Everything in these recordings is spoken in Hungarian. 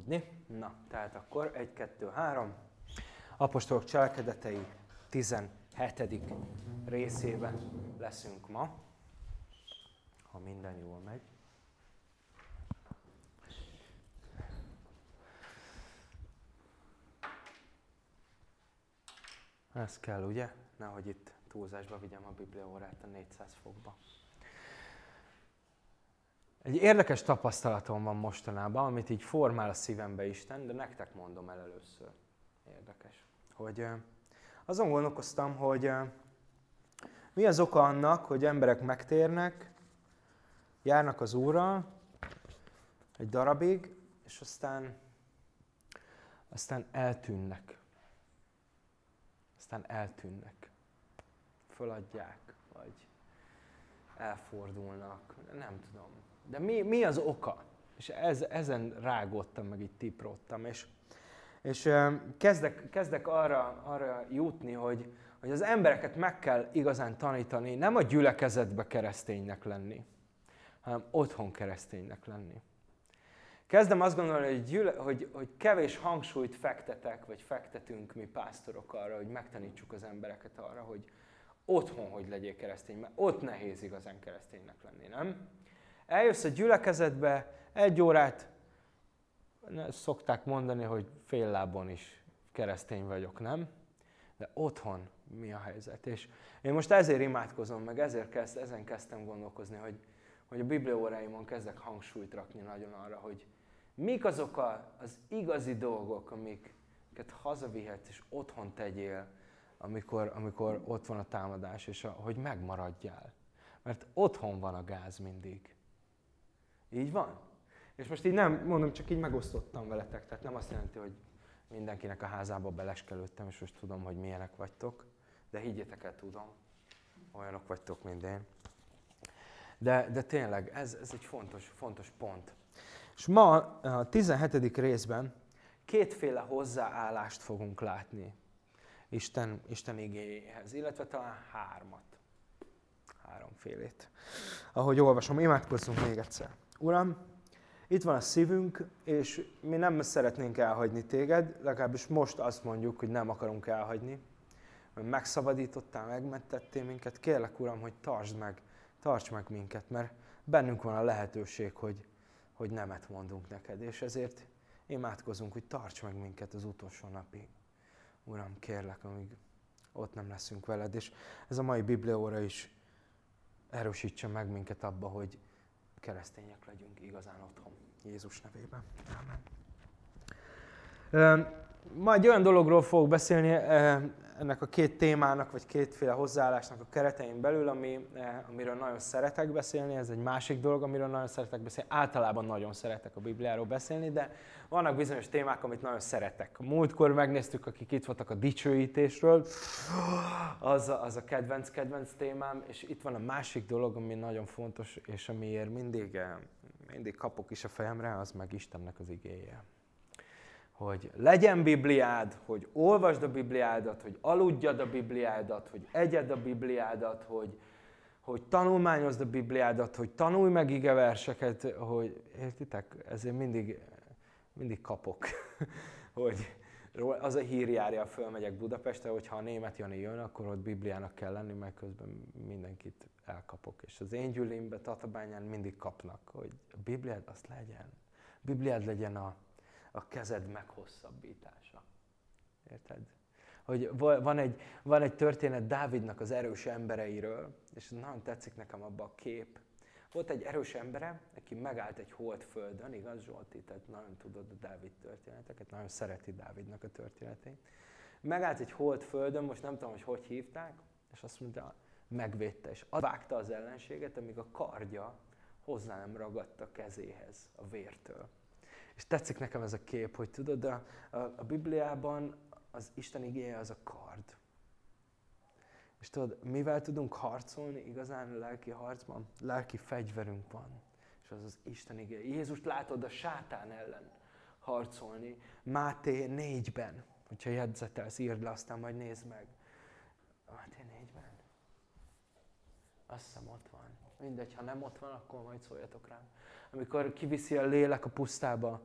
aludni. Na, tehát akkor 1, 2, 3. Apostolok cselekedetei 17. részében leszünk ma, ha minden jól megy. Ez kell, ugye? Nehogy itt túlzásba vigyem a bibliaórát a 400 fokba. Egy érdekes tapasztalatom van mostanában, amit így formál a szívembe Isten, de nektek mondom el először. Érdekes. Hogy azon gondolkoztam, hogy mi az oka annak, hogy emberek megtérnek, járnak az Úrral egy darabig, és aztán, aztán eltűnnek. Aztán eltűnnek. Föladják, vagy elfordulnak, nem tudom. De mi, mi az oka? És ez, ezen rágottam, meg így tipróttam. És, és kezdek, kezdek arra, arra jutni, hogy, hogy az embereket meg kell igazán tanítani, nem a gyülekezetbe kereszténynek lenni, hanem otthon kereszténynek lenni. Kezdem azt gondolni, hogy, gyüle, hogy, hogy kevés hangsúlyt fektetek, vagy fektetünk mi pásztorok arra, hogy megtanítsuk az embereket arra, hogy otthon hogy legyél keresztény, mert ott nehéz igazán kereszténynek lenni, nem? Eljössz a gyülekezetbe, egy órát, szokták mondani, hogy fél lábon is keresztény vagyok, nem? De otthon mi a helyzet? És én most ezért imádkozom, meg ezért kezd, ezen kezdtem gondolkozni, hogy, hogy a bibliaóráimon kezdek hangsúlyt rakni nagyon arra, hogy mik azok a, az igazi dolgok, amiket hazavihetsz és otthon tegyél, amikor, amikor ott van a támadás, és a, hogy megmaradjál. Mert otthon van a gáz mindig. Így van? És most így nem, mondom, csak így megosztottam veletek, tehát nem azt jelenti, hogy mindenkinek a házába beleskelődtem, és most tudom, hogy milyenek vagytok, de higgyétek el, tudom, olyanok vagytok, mint én. De, de tényleg, ez, ez egy fontos, fontos pont. És ma a 17. részben kétféle hozzáállást fogunk látni Isten, Isten igényéhez, illetve talán hármat. Háromfélét. Ahogy olvasom, imádkozzunk még egyszer. Uram, itt van a szívünk, és mi nem szeretnénk elhagyni téged, legalábbis most azt mondjuk, hogy nem akarunk elhagyni. Mert megszabadítottál, megmentettél minket. Kérlek, Uram, hogy tartsd meg, tarts meg minket, mert bennünk van a lehetőség, hogy, hogy nemet mondunk neked, és ezért imádkozunk, hogy tarts meg minket az utolsó napig. Uram, kérlek, amíg ott nem leszünk veled, és ez a mai biblióra is erősítse meg minket abba, hogy keresztények legyünk igazán otthon. Jézus nevében. Amen. Majd olyan dologról fogok beszélni ennek a két témának, vagy kétféle hozzáállásnak a keretein belül, ami, amiről nagyon szeretek beszélni. Ez egy másik dolog, amiről nagyon szeretek beszélni. Általában nagyon szeretek a Bibliáról beszélni, de vannak bizonyos témák, amit nagyon szeretek. Múltkor megnéztük, akik itt voltak a dicsőítésről, az a, az a kedvenc-kedvenc témám, és itt van a másik dolog, ami nagyon fontos, és amiért mindig, eh, mindig kapok is a fejemre, az meg Istennek az igéje hogy legyen Bibliád, hogy olvasd a Bibliádat, hogy aludjad a Bibliádat, hogy egyed a Bibliádat, hogy, hogy tanulmányozd a Bibliádat, hogy tanulj meg igeverseket, hogy értitek, ezért mindig, mindig kapok, hogy az a hír járja, fölmegyek Budapestre, hogy ha a német Jani jön, akkor ott Bibliának kell lenni, mert közben mindenkit elkapok. És az én gyűlémbe, Tatabányán mindig kapnak, hogy a Bibliád azt legyen. A Bibliád legyen a, a kezed meghosszabbítása. Érted? Hogy van egy, van egy történet Dávidnak az erős embereiről, és nagyon tetszik nekem abba a kép. Volt egy erős embere, aki megállt egy holdföldön, igaz Zsolti? Tehát nagyon tudod a Dávid történeteket, nagyon szereti Dávidnak a történeteit. Megállt egy holdföldön, most nem tudom, hogy hogy hívták, és azt mondta, megvédte, és vágta az ellenséget, amíg a kardja hozzá nem ragadta kezéhez a vértől. És tetszik nekem ez a kép, hogy tudod, a, a, a Bibliában az Isten igéje az a kard. És tudod, mivel tudunk harcolni igazán a lelki harcban? Lelki fegyverünk van. És az az Isten igéje. Jézust látod a sátán ellen harcolni. Máté 4-ben. Hogyha jegyzetelsz, írd le, aztán majd nézd meg. Máté 4-ben. Azt hiszem ott van. Mindegy, ha nem ott van, akkor majd szóljatok rám. Amikor kiviszi a lélek a pusztába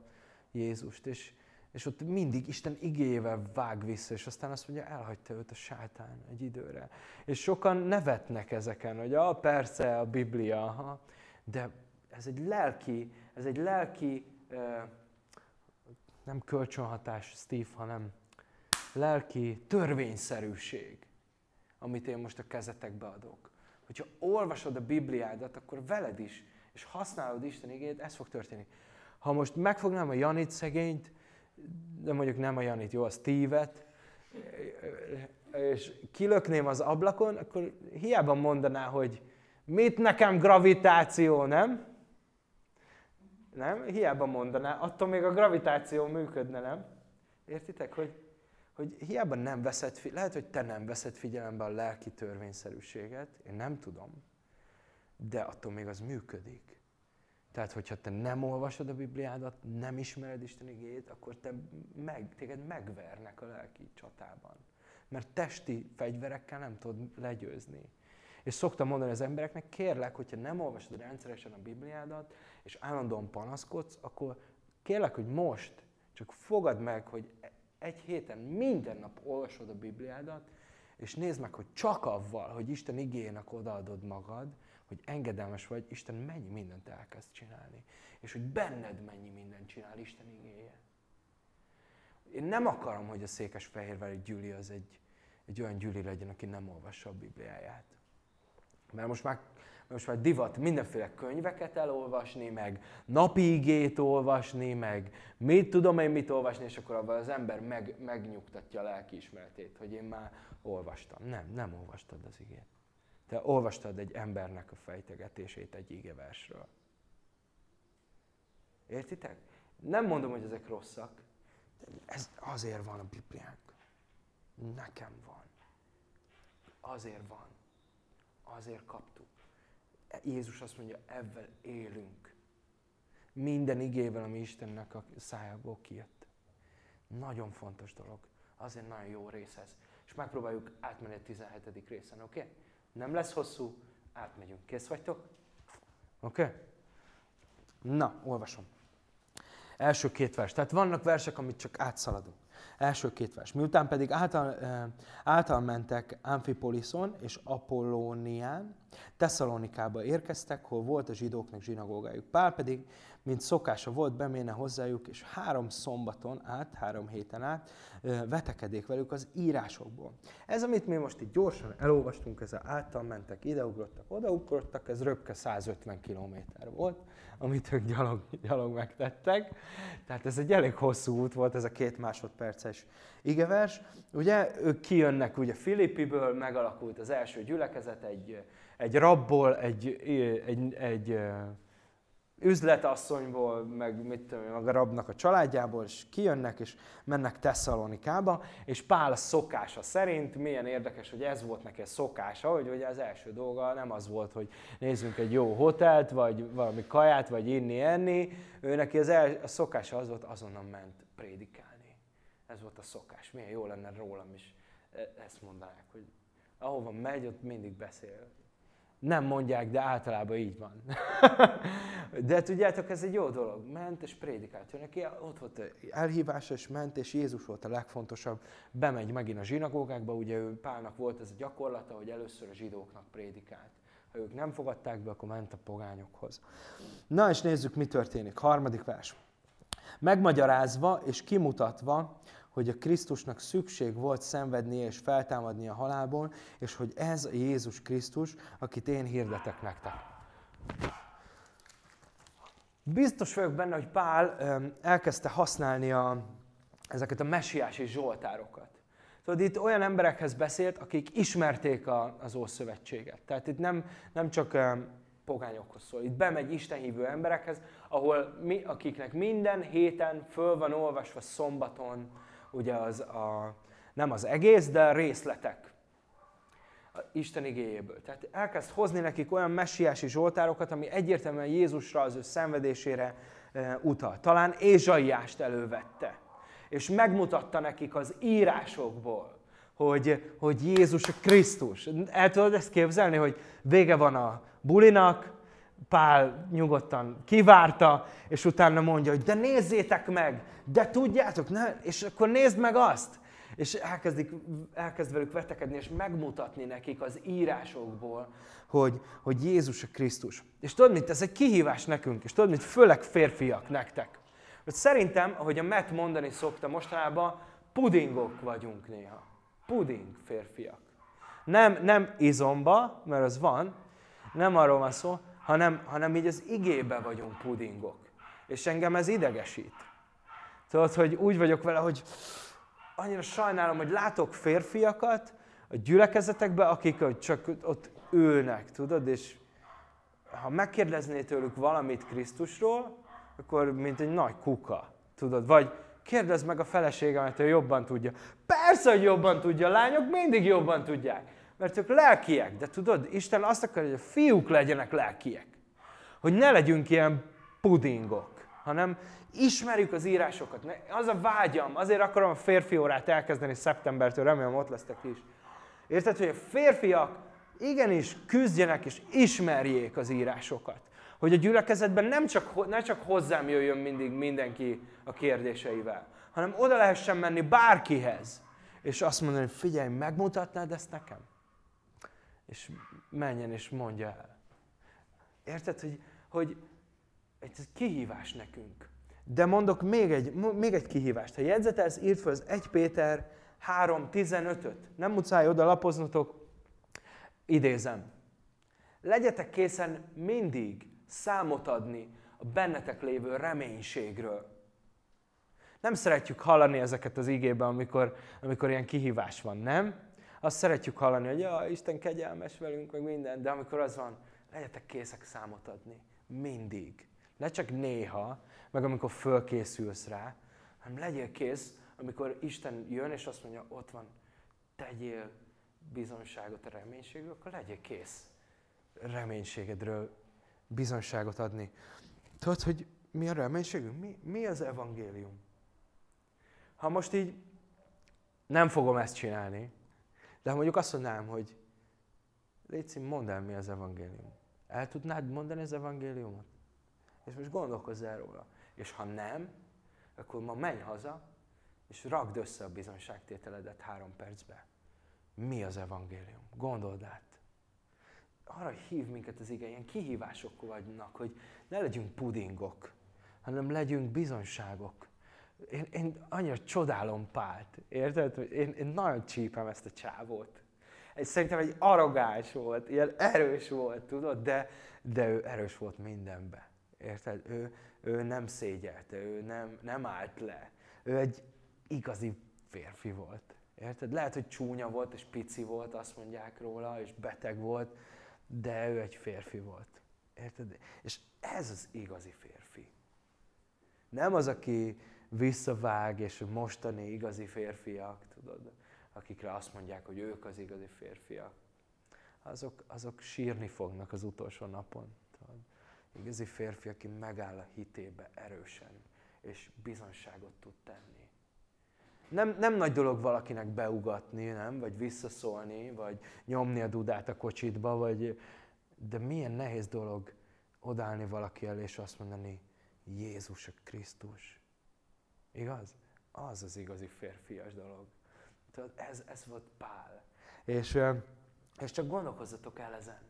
Jézust, és, és ott mindig Isten igéjével vág vissza, és aztán azt mondja, elhagyta őt a sátán egy időre. És sokan nevetnek ezeken, hogy ah, persze, a Biblia, ha, de ez egy lelki, ez egy lelki, nem kölcsönhatás, Steve, hanem lelki törvényszerűség, amit én most a kezetekbe adok. Hogyha olvasod a Bibliádat, akkor veled is, és használod Isten igényét, ez fog történni. Ha most megfognám a Janit szegényt, de mondjuk nem a Janit, jó, a Steve-et, és kilökném az ablakon, akkor hiába mondaná, hogy mit nekem gravitáció, nem? Nem? Hiába mondaná, attól még a gravitáció működne, nem? Értitek, hogy, hogy hiába nem veszed, lehet, hogy te nem veszed figyelembe a lelki törvényszerűséget, én nem tudom, de attól még az működik. Tehát, hogyha te nem olvasod a Bibliádat, nem ismered Isten igét, akkor te meg, téged megvernek a lelki csatában. Mert testi fegyverekkel nem tudod legyőzni. És szoktam mondani az embereknek, kérlek, hogyha nem olvasod rendszeresen a Bibliádat, és állandóan panaszkodsz, akkor kérlek, hogy most csak fogad meg, hogy egy héten minden nap olvasod a Bibliádat, és nézd meg, hogy csak avval, hogy Isten igének odaadod magad, hogy engedelmes vagy, Isten mennyi mindent elkezd csinálni. És hogy benned mennyi mindent csinál Isten igéje. Én nem akarom, hogy a Székesfehérvári gyűli az egy, egy olyan gyűli legyen, aki nem olvassa a Bibliáját. Mert most már, most már divat mindenféle könyveket elolvasni, meg napi igét olvasni, meg mit tudom én mit olvasni, és akkor abban az ember meg, megnyugtatja a lelkiismeretét, hogy én már olvastam. Nem, nem olvastad az igét. Te olvastad egy embernek a fejtegetését egy igeversről. Értitek? Nem mondom, hogy ezek rosszak. Ez azért van a Bibliánk. Nekem van. Azért van. Azért kaptuk. Jézus azt mondja, ebben élünk. Minden igével, ami Istennek a szájából kijött. Nagyon fontos dolog. Azért nagyon jó rész ez. És megpróbáljuk átmenni a 17. részen, oké? Okay? Nem lesz hosszú, átmegyünk. Kész vagytok? Oké? Okay? Na, olvasom. Első két vers. Tehát vannak versek, amit csak átszaladunk. Első két vers. Miután pedig által, által mentek Amphipoliszon és Apollónián, Tesszalonikába érkeztek, hol volt a zsidóknak zsinagógájuk. Pál pedig, mint szokása volt, beméne hozzájuk, és három szombaton át, három héten át vetekedék velük az írásokból. Ez, amit mi most itt gyorsan elolvastunk, ez által mentek, ideugrottak, odaugrottak, ez röpke 150 kilométer volt, amit ők gyalog, gyalog megtettek. Tehát ez egy elég hosszú út volt, ez a két másodperces igevers. Ugye ők kijönnek ugye Filippiből, megalakult az első gyülekezet, egy, egy rabból, egy, egy, egy üzletasszonyból, meg mit tudom, a rabnak a családjából, és kijönnek, és mennek Tesszalonikába, és Pál szokása szerint, milyen érdekes, hogy ez volt neki a szokása, hogy ugye az első dolga nem az volt, hogy nézzünk egy jó hotelt, vagy valami kaját, vagy inni, enni, ő neki az el, a szokása az volt, azonnal ment prédikálni. Ez volt a szokás. Milyen jó lenne rólam is e, ezt mondanák, hogy ahova megy, ott mindig beszél nem mondják, de általában így van. de tudjátok, ez egy jó dolog. Ment és prédikált. Ő neki ott volt elhívása, és ment, és Jézus volt a legfontosabb. Bemegy megint a zsinagógákba, ugye ő Pálnak volt ez a gyakorlata, hogy először a zsidóknak prédikált. Ha ők nem fogadták be, akkor ment a pogányokhoz. Na és nézzük, mi történik. Harmadik vers. Megmagyarázva és kimutatva, hogy a Krisztusnak szükség volt szenvednie és feltámadni a halálból, és hogy ez a Jézus Krisztus, akit én hirdetek nektek. Biztos vagyok benne, hogy Pál elkezdte használni a, ezeket a messiási zsoltárokat. Tudod, itt olyan emberekhez beszélt, akik ismerték a, az Ószövetséget. Tehát itt nem, nem csak pogányokhoz szól. Itt bemegy Istenhívő emberekhez, ahol mi, akiknek minden héten föl van olvasva szombaton ugye az a, nem az egész, de részletek Isten igéjéből. Tehát elkezd hozni nekik olyan messiási zsoltárokat, ami egyértelműen Jézusra, az ő szenvedésére e, utal. Talán Ézsaiást elővette, és megmutatta nekik az írásokból, hogy, hogy Jézus a Krisztus. El tudod ezt képzelni, hogy vége van a bulinak, Pál nyugodtan kivárta, és utána mondja, hogy de nézzétek meg, de tudjátok, ne? és akkor nézd meg azt. És elkezdik, elkezd velük vetekedni, és megmutatni nekik az írásokból, hogy, hogy Jézus a Krisztus. És tudod mit, ez egy kihívás nekünk, és tudod mit, főleg férfiak nektek. Hogy szerintem, ahogy a Matt mondani szokta mostanában, pudingok vagyunk néha. Puding férfiak. Nem, nem izomba, mert az van, nem arról van szó, hanem, hanem így az igébe vagyunk pudingok. És engem ez idegesít. Tudod, hogy úgy vagyok vele, hogy annyira sajnálom, hogy látok férfiakat a gyülekezetekben, akik csak ott ülnek, tudod, és ha megkérdezné tőlük valamit Krisztusról, akkor mint egy nagy kuka, tudod, vagy kérdezd meg a feleségemet, hogy jobban tudja. Persze, hogy jobban tudja, lányok mindig jobban tudják, mert ők lelkiek, de tudod, Isten azt akarja, hogy a fiúk legyenek lelkiek. Hogy ne legyünk ilyen pudingok, hanem ismerjük az írásokat. Az a vágyam, azért akarom a férfi órát elkezdeni szeptembertől, remélem ott lesztek is. Érted, hogy a férfiak igenis küzdjenek és ismerjék az írásokat. Hogy a gyülekezetben nem csak, ne csak hozzám jöjjön mindig mindenki a kérdéseivel, hanem oda lehessen menni bárkihez, és azt mondani, figyelj, megmutatnád ezt nekem? És menjen és mondja el. Érted, hogy, hogy ez kihívás nekünk. De mondok még egy, még egy kihívást. Ha jegyzetelsz, írd fel az 1 Péter 3.15-öt. Nem muszáj oda lapoznotok. Idézem. Legyetek készen mindig számot adni a bennetek lévő reménységről. Nem szeretjük hallani ezeket az igében, amikor, amikor ilyen kihívás van, nem? Azt szeretjük hallani, hogy ja, Isten kegyelmes velünk, meg minden, de amikor az van, legyetek készek számot adni. Mindig. Ne csak néha, meg amikor fölkészülsz rá, hanem legyél kész, amikor Isten jön, és azt mondja, ott van, tegyél bizonságot a reménységről, akkor legyél kész reménységedről bizonságot adni. Tudod, hogy mi a reménységünk? Mi, mi az evangélium? Ha most így nem fogom ezt csinálni, de ha mondjuk azt mondanám, hogy Léci, mondd el, mi az evangélium. El tudnád mondani az evangéliumot? És most gondolkozz el róla. És ha nem, akkor ma menj haza, és ragd össze a bizonyságtételedet három percbe. Mi az evangélium? Gondold át. Arra hív minket az ige, ilyen kihívások vagynak, hogy ne legyünk pudingok, hanem legyünk bizonyságok. Én, én annyira csodálom Pált, érted? Én, én nagyon csípem ezt a csávót. Szerintem egy arrogáns volt, ilyen erős volt, tudod, de, de ő erős volt mindenben. Érted? Ő, ő nem szégyelte, ő nem, nem állt le. Ő egy igazi férfi volt. Érted? Lehet, hogy csúnya volt, és pici volt, azt mondják róla, és beteg volt, de ő egy férfi volt. Érted? És ez az igazi férfi. Nem az, aki visszavág, és mostani igazi férfiak, tudod, akikre azt mondják, hogy ők az igazi férfiak. Azok, azok sírni fognak az utolsó napon. Igazi férfi, aki megáll a hitébe erősen, és bizonságot tud tenni. Nem, nem nagy dolog valakinek beugatni, nem? Vagy visszaszólni, vagy nyomni a dudát a kocsitba, vagy... de milyen nehéz dolog odállni valaki elé, és azt mondani, Jézus a Krisztus. Igaz? Az az igazi férfias dolog. Tudod, ez, ez volt Pál. És, és csak gondolkozzatok el ezen,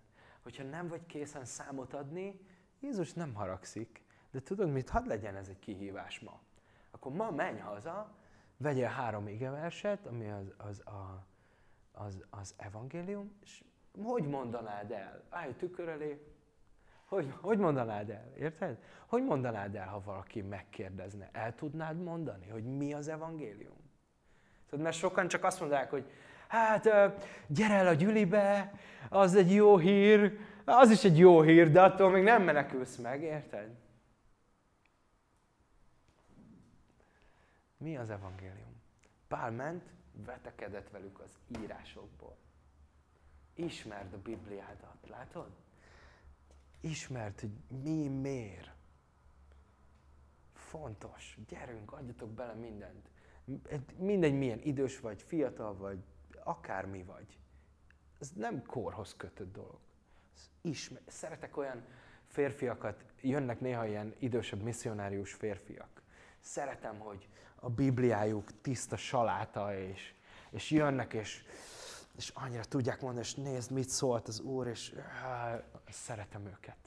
hogyha nem vagy készen számot adni, Jézus nem haragszik, de tudod mit, hadd legyen ez egy kihívás ma. Akkor ma menj haza, vegyél három igeverset, ami az, az, a, az, az evangélium, és hogy mondanád el? Állj tükör elé, hogy, hogy mondanád el? Érted? Hogy mondanád el, ha valaki megkérdezne? El tudnád mondani, hogy mi az evangélium? Tudod, mert sokan csak azt mondják, hogy hát gyere el a gyülibe, az egy jó hír, az is egy jó hír, de attól még nem menekülsz meg, érted? Mi az evangélium? Pál ment, vetekedett velük az írásokból. Ismerd a Bibliádat, látod? Ismerd, hogy mi miért. Fontos. Gyerünk, adjatok bele mindent. Mindegy milyen idős vagy, fiatal vagy, akármi vagy. Ez nem korhoz kötött dolog ismer, szeretek olyan férfiakat, jönnek néha ilyen idősebb misszionárius férfiak. Szeretem, hogy a Bibliájuk tiszta saláta, és, és jönnek, és, és annyira tudják mondani, és nézd, mit szólt az Úr, és szeretem őket.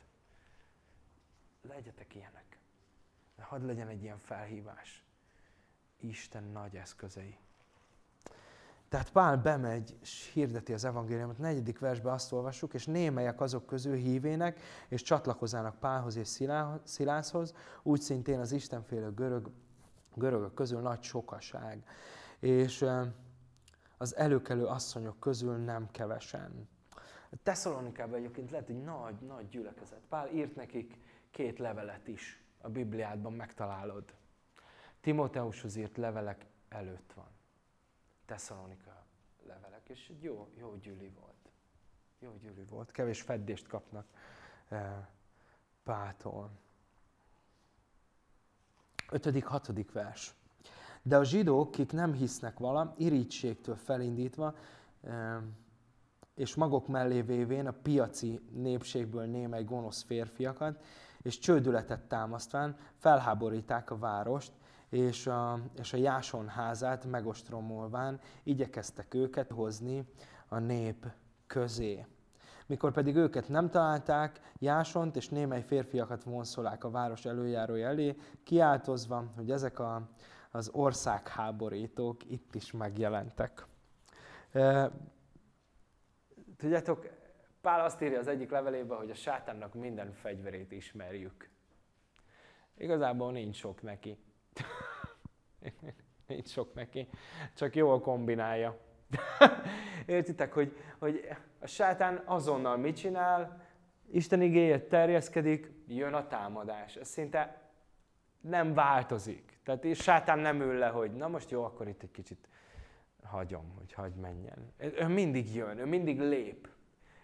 Legyetek ilyenek. Hadd legyen egy ilyen felhívás. Isten nagy eszközei. Tehát Pál bemegy, és hirdeti az evangéliumot. Negyedik versben azt olvassuk, és némelyek azok közül hívének, és csatlakozának Pálhoz és Szilászhoz, úgy szintén az Istenfélő görög, görögök közül nagy sokaság. És az előkelő asszonyok közül nem kevesen. Tesszalonikában egyébként lehet egy nagy, nagy gyülekezet. Pál írt nekik két levelet is, a Bibliádban megtalálod. Timóteushoz írt levelek előtt van. Tesszalonika levelek, és egy jó, jó gyűli volt. Jó gyűli volt, kevés feddést kapnak eh, Pától. Ötödik, hatodik vers. De a zsidók, kik nem hisznek vala, irítségtől felindítva, eh, és maguk mellé vévén a piaci népségből némely gonosz férfiakat, és csődületet támasztván felháboríták a várost, és a, és a Jáson házát megostromolván igyekeztek őket hozni a nép közé. Mikor pedig őket nem találták, Jásont és némely férfiakat vonszolák a város előjárója elé, kiáltozva, hogy ezek a, az országháborítók itt is megjelentek. Tudjátok, Pál azt írja az egyik levelében, hogy a sátánnak minden fegyverét ismerjük. Igazából nincs sok neki. Nincs sok neki, csak jól kombinálja. Értitek, hogy, hogy a sátán azonnal mit csinál, Isten igéje terjeszkedik, jön a támadás. Ez szinte nem változik. Tehát és sátán nem ül le, hogy na most jó, akkor itt egy kicsit hagyom, hogy hagy menjen. Ő mindig jön, ő mindig lép.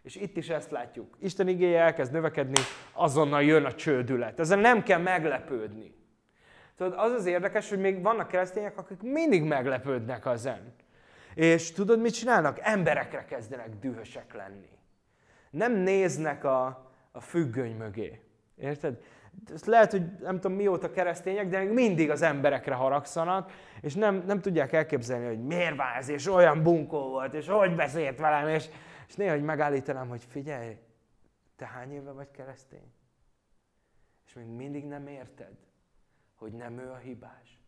És itt is ezt látjuk. Isten igéje elkezd növekedni, azonnal jön a csődület. Ezzel nem kell meglepődni. Tudod, az az érdekes, hogy még vannak keresztények, akik mindig meglepődnek ezen. És tudod, mit csinálnak? Emberekre kezdenek dühösek lenni. Nem néznek a, a függöny mögé. Érted? Ezt lehet, hogy nem tudom mióta keresztények, de még mindig az emberekre haragszanak, és nem, nem tudják elképzelni, hogy miért váz, és olyan bunkó volt, és hogy beszélt velem, és, és néha, hogy megállítanám, hogy figyelj, te hány éve vagy keresztény? És még mindig nem érted hogy nem ő a hibás.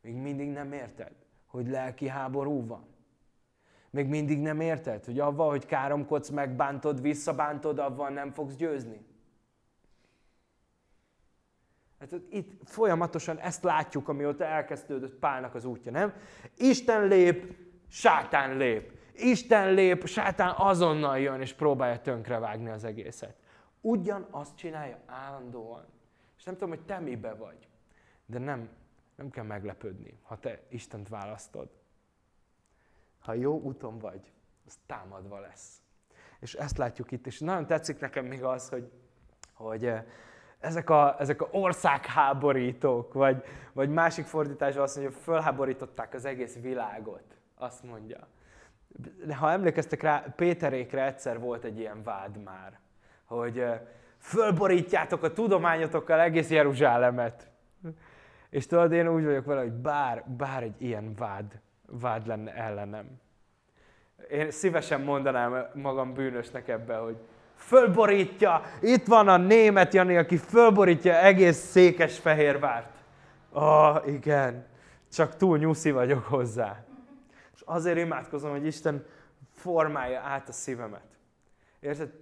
Még mindig nem érted, hogy lelki háború van. Még mindig nem érted, hogy avval, hogy káromkodsz, megbántod, visszabántod, avval nem fogsz győzni. Hát itt folyamatosan ezt látjuk, amióta elkezdődött Pálnak az útja, nem? Isten lép, sátán lép. Isten lép, sátán azonnal jön és próbálja tönkrevágni az egészet. Ugyanazt csinálja állandóan. És nem tudom, hogy te mibe vagy, de nem, nem kell meglepődni, ha te Istent választod. Ha jó úton vagy, az támadva lesz. És ezt látjuk itt, és nagyon tetszik nekem még az, hogy, hogy eh, ezek a, ezek a országháborítók, vagy, vagy másik fordításban azt mondja, hogy fölháborították az egész világot. Azt mondja. Ha emlékeztek rá, Péterékre egyszer volt egy ilyen vád már, hogy fölborítjátok a tudományotokkal egész Jeruzsálemet. És tudod, én úgy vagyok vele, hogy bár, bár egy ilyen vád, vád lenne ellenem. Én szívesen mondanám magam bűnösnek ebbe, hogy fölborítja, itt van a német Jani, aki fölborítja egész székes fehérvárt. Ah, oh, igen, csak túl nyuszi vagyok hozzá. És azért imádkozom, hogy Isten formálja át a szívemet. Érted?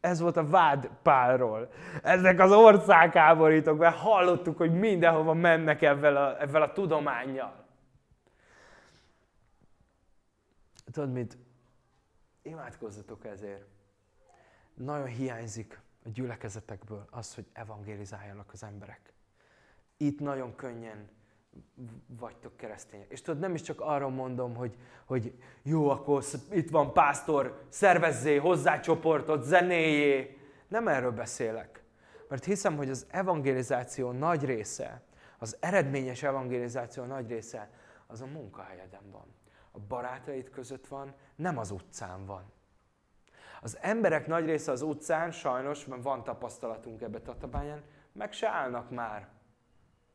Ez volt a vád Pálról. Ezek az országháborítók, mert hallottuk, hogy mindenhova mennek ebben a, ebben a tudományjal. Tudod mit? Imádkozzatok ezért. Nagyon hiányzik a gyülekezetekből az, hogy evangélizáljanak az emberek. Itt nagyon könnyen vagytok keresztények. És tudod, nem is csak arról mondom, hogy, hogy jó, akkor itt van pásztor, szervezzé, hozzá csoportot, zenéjé. Nem erről beszélek. Mert hiszem, hogy az evangelizáció nagy része, az eredményes evangelizáció nagy része, az a munkahelyeden van. A barátaid között van, nem az utcán van. Az emberek nagy része az utcán, sajnos, mert van tapasztalatunk ebbe Tatabányán, meg se állnak már.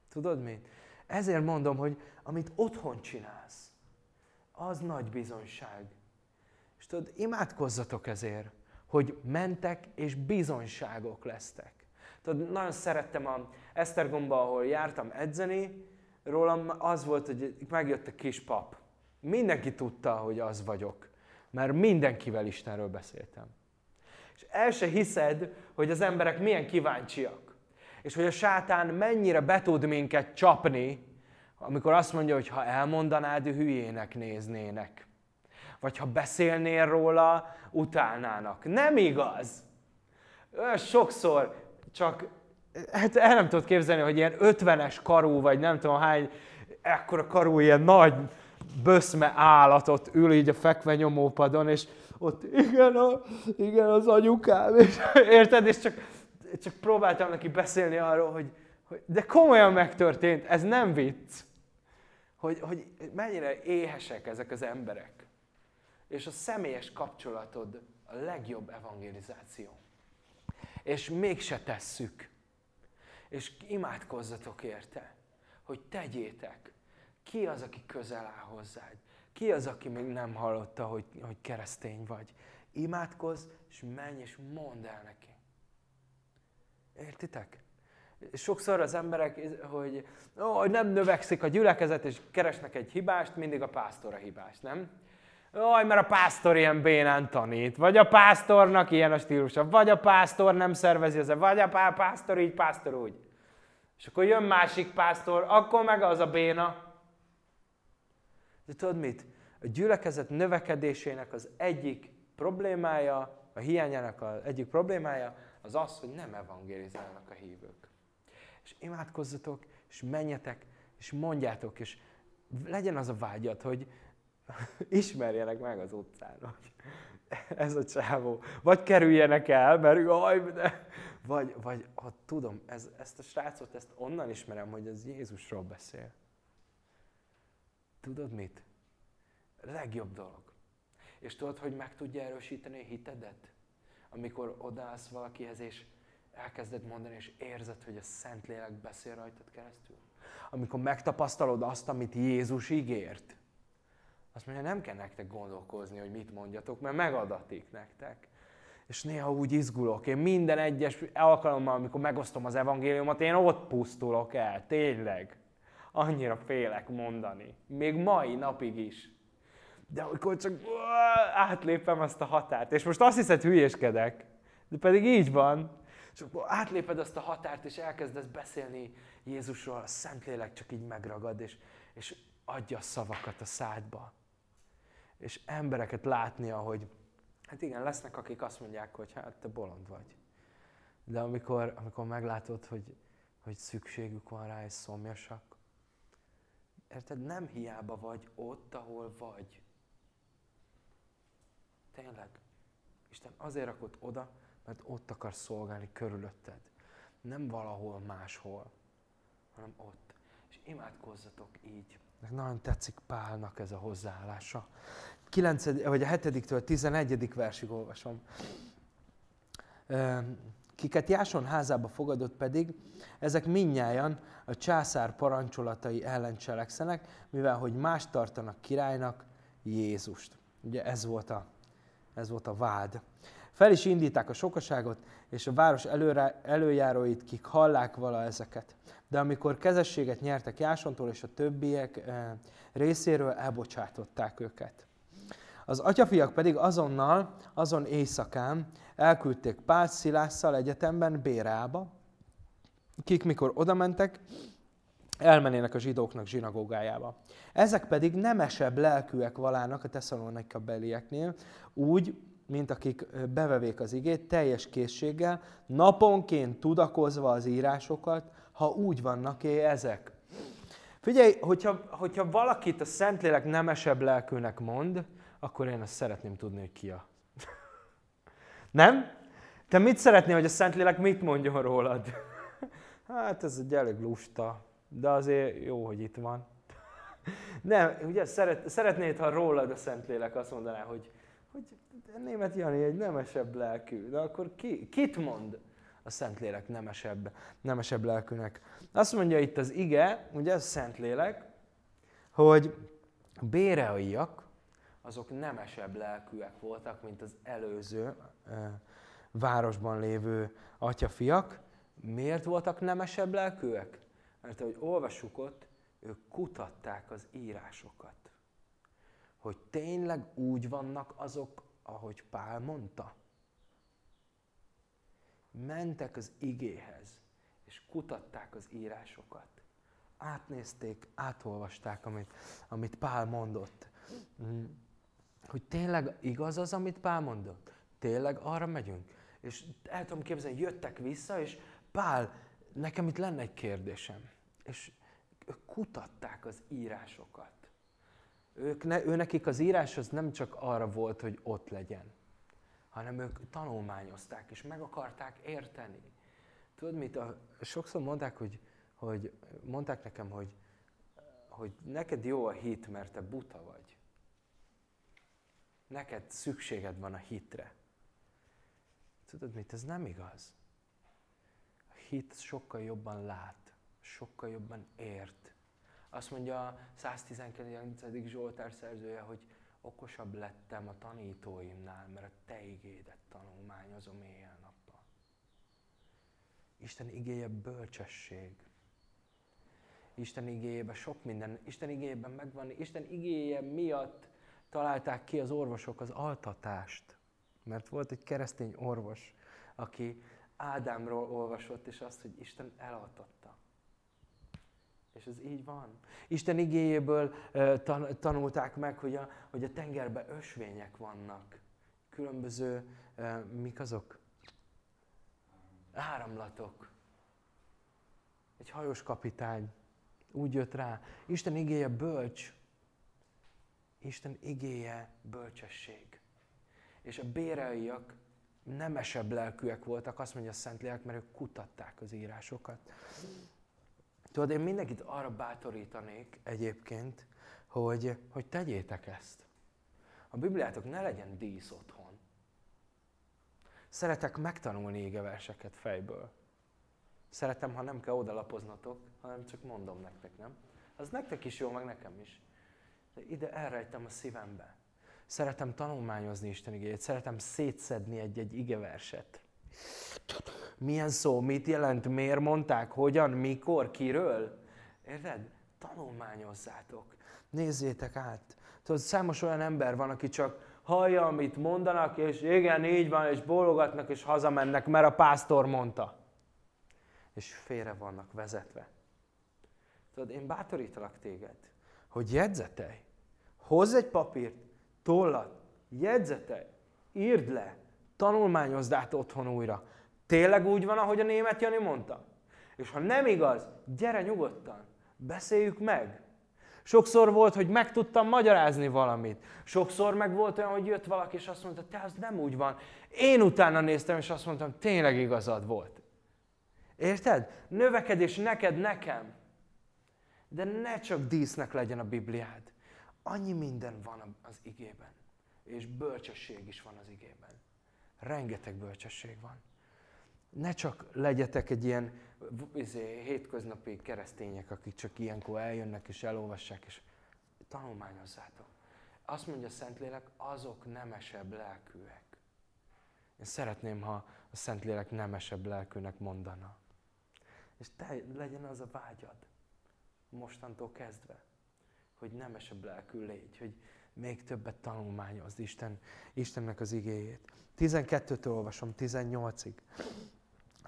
Tudod mit? Ezért mondom, hogy amit otthon csinálsz, az nagy bizonyság. És tudod, imádkozzatok ezért, hogy mentek és bizonyságok lesztek. Tudod, nagyon szerettem a Esztergomba, ahol jártam edzeni, rólam az volt, hogy megjött a kis pap. Mindenki tudta, hogy az vagyok, mert mindenkivel Istenről beszéltem. És el se hiszed, hogy az emberek milyen kíváncsiak. És hogy a sátán mennyire be tud minket csapni, amikor azt mondja, hogy ha elmondanád, hülyének néznének. Vagy ha beszélnél róla, utálnának. Nem igaz. Olyan sokszor csak, hát el nem tudod képzelni, hogy ilyen ötvenes karú, vagy nem tudom hány, ekkora karú, ilyen nagy böszme állatot ül így a fekve nyomópadon, és ott igen, a, igen az anyukám, és, érted? És csak, csak próbáltam neki beszélni arról, hogy, hogy de komolyan megtörtént, ez nem vicc. Hogy, hogy mennyire éhesek ezek az emberek. És a személyes kapcsolatod a legjobb evangelizáció. És mégse tesszük. És imádkozzatok érte, hogy tegyétek. Ki az, aki közel áll hozzád? Ki az, aki még nem hallotta, hogy, hogy keresztény vagy? Imádkozz, és menj, és mondd el neki. Értitek? Sokszor az emberek, hogy, ó, nem növekszik a gyülekezet, és keresnek egy hibást, mindig a pásztor a hibás, nem? Jaj, mert a pásztor ilyen bénán tanít, vagy a pásztornak ilyen a stílusa, vagy a pásztor nem szervezi az, vagy a pásztor így, pásztor úgy. És akkor jön másik pásztor, akkor meg az a béna. De tudod mit? A gyülekezet növekedésének az egyik problémája, a hiányának az egyik problémája az az, hogy nem evangelizálnak a hívők. És imádkozzatok, és menjetek, és mondjátok, és legyen az a vágyat, hogy ismerjenek meg az utcán, hogy ez a csávó. Vagy kerüljenek el, mert jaj, de... Vagy, vagy ha tudom, ez, ezt a srácot, ezt onnan ismerem, hogy ez Jézusról beszél. Tudod mit? Legjobb dolog. És tudod, hogy meg tudja erősíteni a hitedet? Amikor odaállsz valakihez, és elkezded mondani, és érzed, hogy a Szentlélek beszél rajtad keresztül. Amikor megtapasztalod azt, amit Jézus ígért. Azt mondja, nem kell nektek gondolkozni, hogy mit mondjatok, mert megadatik nektek. És néha úgy izgulok. Én minden egyes alkalommal, amikor megosztom az evangéliumot, én ott pusztulok el. Tényleg. Annyira félek mondani. Még mai napig is. De amikor csak átlépem azt a határt, és most azt hiszed, hülyéskedek, de pedig így van, és akkor átléped azt a határt, és elkezdesz beszélni Jézusról, a Szentlélek csak így megragad, és, és adja a szavakat a szádba. És embereket látnia, hogy hát igen, lesznek, akik azt mondják, hogy hát te bolond vagy. De amikor, amikor meglátod, hogy, hogy szükségük van rá, és szomjasak, érted, nem hiába vagy ott, ahol vagy. Tényleg. Isten azért rakott oda, mert ott akar szolgálni körülötted. Nem valahol máshol, hanem ott. És imádkozzatok így. Nagyon tetszik Pálnak ez a hozzáállása. 9, vagy a 7-től 11. versig olvasom. Kiket Jáson házába fogadott pedig, ezek minnyájan a császár parancsolatai ellen cselekszenek, mivel hogy más tartanak királynak Jézust. Ugye ez volt a, ez volt a vád. Fel is indíták a sokaságot, és a város előre, előjáróit, kik hallák vala ezeket. De amikor kezességet nyertek Jásontól és a többiek eh, részéről, elbocsátották őket. Az atyafiak pedig azonnal, azon éjszakán elküldték Pál Szilásszal egyetemben Bérába, kik mikor odamentek, elmennének a zsidóknak zsinagógájába. Ezek pedig nemesebb lelkűek valának a tesszalonika belieknél, úgy, mint akik bevevék az igét, teljes készséggel, naponként tudakozva az írásokat, ha úgy vannak -e ezek. Figyelj, hogyha, hogyha valakit a Szentlélek nemesebb lelkűnek mond, akkor én azt szeretném tudni, hogy ki a. Nem? Te mit szeretnél, hogy a Szentlélek mit mondjon rólad? hát ez egy elég lusta, de azért jó, hogy itt van. Nem, ugye szeret, szeretnéd, ha rólad a Szentlélek azt mondaná, hogy hogy német Jani egy nemesebb lelkű. De akkor ki, kit mond a Szentlélek nemesebb, nemesebb lelkűnek? Azt mondja itt az ige, ugye ez Szentlélek, hogy béreaiak, azok nemesebb lelkűek voltak, mint az előző városban lévő atyafiak. Miért voltak nemesebb lelkűek? Mert ahogy olvassuk ott, ők kutatták az írásokat. Hogy tényleg úgy vannak azok, ahogy Pál mondta. Mentek az igéhez, és kutatták az írásokat. Átnézték, átolvasták, amit, amit Pál mondott. Hogy tényleg igaz az, amit Pál mondott? Tényleg arra megyünk? És el tudom képzelni, jöttek vissza, és Pál, nekem itt lenne egy kérdésem. És ők kutatták az írásokat. Ők ne, ő nekik az írás az nem csak arra volt, hogy ott legyen, hanem ők tanulmányozták, és meg akarták érteni. Tudod mit? A, sokszor mondták, hogy, hogy mondták nekem, hogy, hogy neked jó a hit, mert te buta vagy. Neked szükséged van a hitre. Tudod mit? Ez nem igaz. A hit sokkal jobban lát, sokkal jobban ért. Azt mondja a 119. Zsoltár szerzője, hogy okosabb lettem a tanítóimnál, mert a te igédet tanulmányozom éjjel-nappal. Isten igéje bölcsesség. Isten igéjében sok minden, Isten igéjében megvan, Isten igéje miatt találták ki az orvosok az altatást. Mert volt egy keresztény orvos, aki Ádámról olvasott, és azt, hogy Isten elaltatta. És ez így van. Isten igéjéből tan- tanulták meg, hogy a, hogy a tengerben ösvények vannak. Különböző, mik azok? Áramlatok. Egy hajós kapitány úgy jött rá. Isten igéje bölcs. Isten igéje bölcsesség. És a béreiak nemesebb lelkűek voltak, azt mondja a Szentlélek, mert ők kutatták az írásokat. Tudod, én mindenkit arra bátorítanék egyébként, hogy, hogy tegyétek ezt. A Bibliátok ne legyen dísz otthon. Szeretek megtanulni égeverseket fejből. Szeretem, ha nem kell odalapoznatok, hanem csak mondom nektek, nem? Az nektek is jó, meg nekem is. De ide elrejtem a szívembe. Szeretem tanulmányozni Isten igéjét, szeretem szétszedni egy-egy igeverset. Milyen szó, mit jelent, miért mondták, hogyan, mikor, kiről? Érted? Tanulmányozzátok. Nézzétek át. Tudod, számos olyan ember van, aki csak hallja, amit mondanak, és igen, így van, és bólogatnak, és hazamennek, mert a pásztor mondta. És félre vannak vezetve. Tudod, én bátorítalak téged, hogy jegyzetelj. Hozz egy papírt, tollat, jegyzetelj, írd le, tanulmányozd át otthon újra. Tényleg úgy van, ahogy a német Jani mondta? És ha nem igaz, gyere nyugodtan, beszéljük meg. Sokszor volt, hogy meg tudtam magyarázni valamit. Sokszor meg volt olyan, hogy jött valaki, és azt mondta, te az nem úgy van. Én utána néztem, és azt mondtam, tényleg igazad volt. Érted? Növekedés neked, nekem. De ne csak dísznek legyen a Bibliád. Annyi minden van az igében. És bölcsesség is van az igében. Rengeteg bölcsesség van. Ne csak legyetek egy ilyen izé, hétköznapi keresztények, akik csak ilyenkor eljönnek és elolvassák, és tanulmányozzátok. Azt mondja a Szentlélek, azok nemesebb lelkűek. Én szeretném, ha a Szentlélek nemesebb lelkűnek mondana. És te legyen az a vágyad, mostantól kezdve, hogy nemesebb lelkű légy, hogy még többet tanulmányozd Isten, Istennek az igéjét. 12-től olvasom, 18-ig.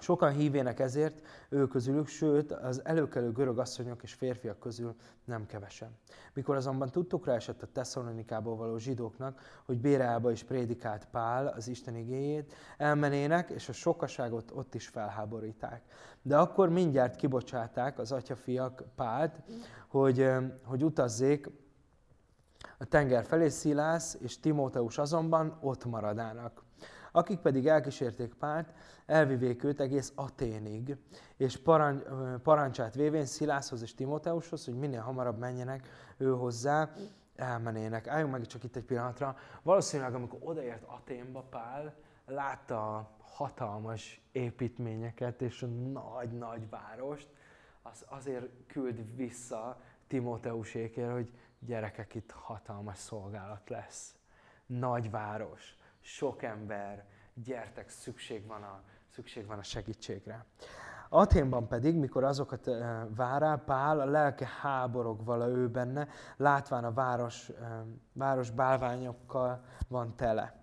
Sokan hívének ezért, ő közülük, sőt, az előkelő görög asszonyok és férfiak közül nem kevesen. Mikor azonban tudtukra esett a Tesszalonikából való zsidóknak, hogy Béreába is prédikált Pál az Isten igéjét, elmenének, és a sokaságot ott is felháboríták. De akkor mindjárt kibocsáták az atyafiak Pált, hogy, hogy utazzék a tenger felé Szilász és Timóteus azonban ott maradának. Akik pedig elkísérték Pált, elvivék őt egész Aténig, és parancs, parancsát vévén Szilászhoz és Timóteushoz, hogy minél hamarabb menjenek ő hozzá, elmennének. Álljunk meg csak itt egy pillanatra. Valószínűleg, amikor odaért Aténba Pál, látta a hatalmas építményeket és a nagy-nagy várost, az azért küld vissza Timóteusékért, hogy gyerekek, itt hatalmas szolgálat lesz. Nagy város, sok ember, gyertek, szükség van a, szükség van a segítségre. Aténban pedig, mikor azokat vár Pál, a lelke háborog vala ő benne, látván a város, város bálványokkal van tele.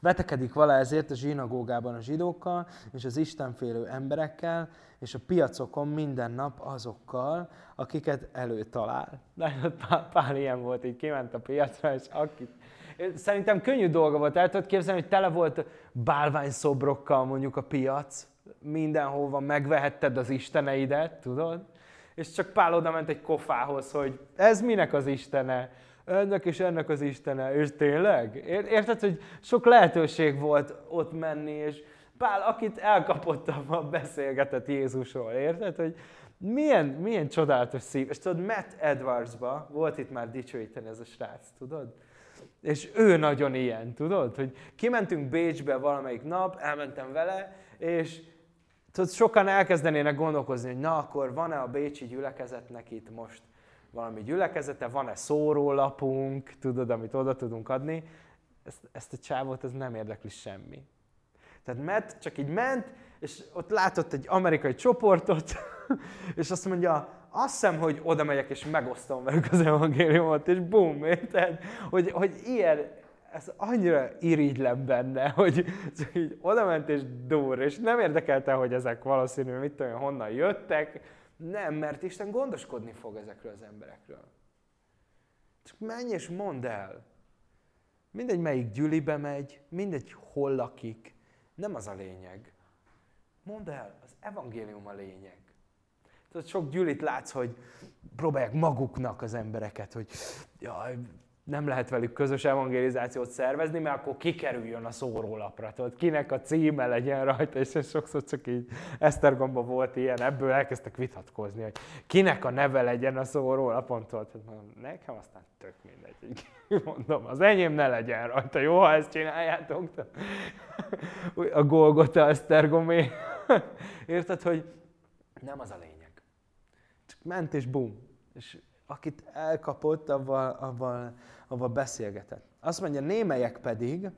Vetekedik vala ezért a zsinagógában a zsidókkal, és az istenfélő emberekkel, és a piacokon minden nap azokkal, akiket előtalál. Pál, Pál ilyen volt, így kiment a piacra, és akit Szerintem könnyű dolga volt. El tudod képzelni, hogy tele volt bálványszobrokkal mondjuk a piac, mindenhova megvehetted az isteneidet, tudod? És csak Pál oda ment egy kofához, hogy ez minek az istene? Ennek és ennek az istene. És tényleg? Érted, hogy sok lehetőség volt ott menni, és Pál, akit elkapottam, a beszélgetett Jézusról, érted? Hogy milyen, milyen csodálatos szív. És tudod, Matt Edwardsba volt itt már dicsőíteni ez a srác, tudod? És ő nagyon ilyen, tudod? Hogy kimentünk Bécsbe valamelyik nap, elmentem vele, és tudod, sokan elkezdenének gondolkozni, hogy na akkor van-e a bécsi gyülekezetnek itt most valami gyülekezete, van-e szórólapunk, tudod, amit oda tudunk adni. Ezt, ezt a csávot ez nem érdekli semmi. Tehát Matt csak így ment, és ott látott egy amerikai csoportot, és azt mondja, azt hiszem, hogy oda megyek és megosztom velük az evangéliumot, és bum, érted? Hogy, hogy ilyen, ez annyira irigylem benne, hogy így oda ment és dur, és nem érdekelte, hogy ezek valószínűleg mit tudom, honnan jöttek, nem, mert Isten gondoskodni fog ezekről az emberekről. Csak menj és mondd el. Mindegy, melyik gyülibe megy, mindegy, hol lakik, nem az a lényeg. Mondd el, az evangélium a lényeg. Tudod, sok gyűlit látsz, hogy próbálják maguknak az embereket, hogy jaj, nem lehet velük közös evangelizációt szervezni, mert akkor kikerüljön a szórólapra. Tudod, kinek a címe legyen rajta, és ez sokszor csak így Esztergomba volt ilyen, ebből elkezdtek vitatkozni, hogy kinek a neve legyen a szórólapon. Tudod, hát nekem aztán tök mindegy. Így mondom, az enyém ne legyen rajta, jó, ha ezt csináljátok? A Golgota Esztergomé. Érted, hogy nem az a lényeg ment és bum. És akit elkapott, avval, avval, avval beszélgetett. Azt mondja, némelyek pedig,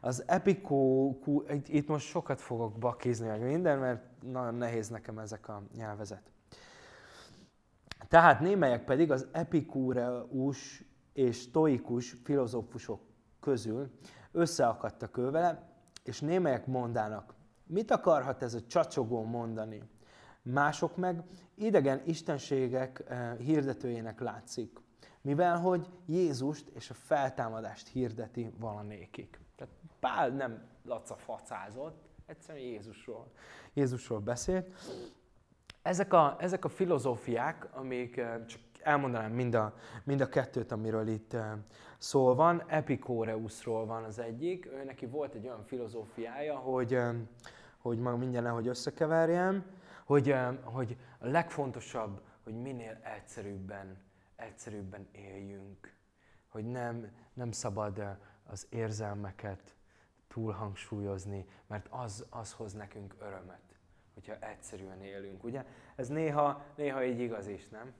az epikó, itt most sokat fogok bakizni meg minden, mert nagyon nehéz nekem ezek a nyelvezet. Tehát némelyek pedig az epikúreus és stoikus filozófusok közül összeakadtak ő és némelyek mondának, mit akarhat ez a csacsogó mondani? Mások meg idegen istenségek eh, hirdetőjének látszik, mivel hogy Jézust és a feltámadást hirdeti valanékik. Tehát Pál nem laca facázott, egyszerűen Jézusról, Jézusról beszélt. Ezek a, ezek a filozófiák, amik eh, csak elmondanám mind a, mind a kettőt, amiről itt eh, szó van. Epikóreusról van az egyik. Ő neki volt egy olyan filozófiája, hogy, hogy mag mindjárt nehogy összekeverjem, hogy, hogy a legfontosabb, hogy minél egyszerűbben, egyszerűbben éljünk. Hogy nem, nem szabad az érzelmeket túlhangsúlyozni, mert az, az hoz nekünk örömet, hogyha egyszerűen élünk. Ugye? Ez néha, néha így igaz is, nem?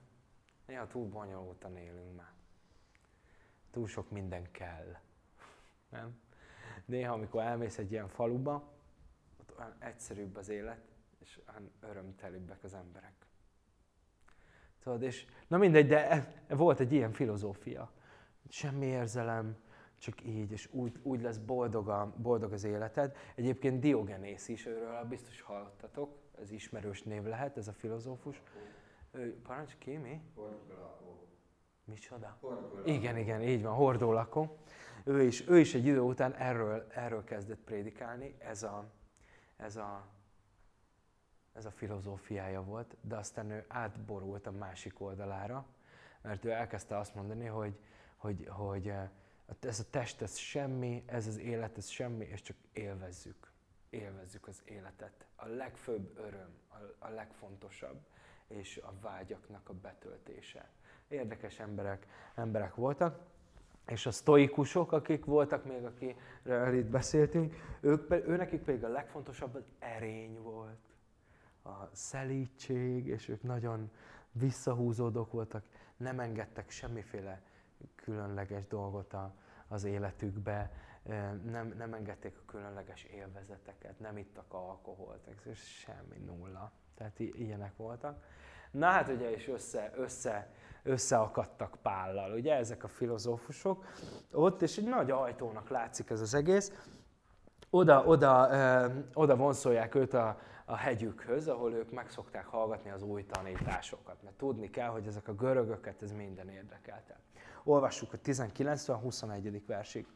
Néha túl bonyolultan élünk már. Túl sok minden kell. Nem? Néha, amikor elmész egy ilyen faluba, ott olyan egyszerűbb az élet, és olyan örömtelibbek az emberek. Tudod, és na mindegy, de e, e volt egy ilyen filozófia. Semmi érzelem, csak így, és úgy, úgy lesz boldog, a, boldog az életed. Egyébként Diogenész is, őről biztos hallottatok, ez ismerős név lehet, ez a filozófus. Ő, parancs ki, mi? Hordólakó. Micsoda? Hordólakó. Igen, igen, így van, hordólakó. Ő is, ő is egy idő után erről, erről kezdett prédikálni, ez a, ez a ez a filozófiája volt, de aztán ő átborult a másik oldalára, mert ő elkezdte azt mondani, hogy, hogy, hogy eh, ez a test, ez semmi, ez az élet, ez semmi, és csak élvezzük. Élvezzük az életet. A legfőbb öröm, a, a legfontosabb, és a vágyaknak a betöltése. érdekes emberek, emberek voltak. És a sztoikusok, akik voltak még, akikről itt beszéltünk, ők, őnekik pedig a legfontosabb az erény volt, a szelítség, és ők nagyon visszahúzódók voltak, nem engedtek semmiféle különleges dolgot a, az életükbe, nem, nem engedték a különleges élvezeteket, nem ittak alkoholt, és semmi nulla. Tehát ilyenek voltak. Na hát ugye is össze, össze, összeakadtak pállal, ugye ezek a filozófusok ott, és egy nagy ajtónak látszik ez az egész. Oda, oda, ö, oda vonszolják őt a, a hegyükhöz, ahol ők meg szokták hallgatni az új tanításokat, mert tudni kell, hogy ezek a görögöket ez minden érdekelte. Olvassuk a 19 a 21. versig.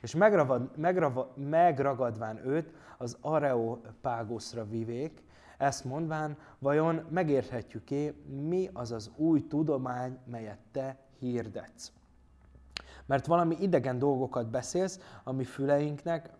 És megravad, megravad, megragadván őt az Areopágoszra vivék, ezt mondván, vajon megérthetjük-é, mi az az új tudomány, melyet te hirdetsz? Mert valami idegen dolgokat beszélsz, ami füleinknek,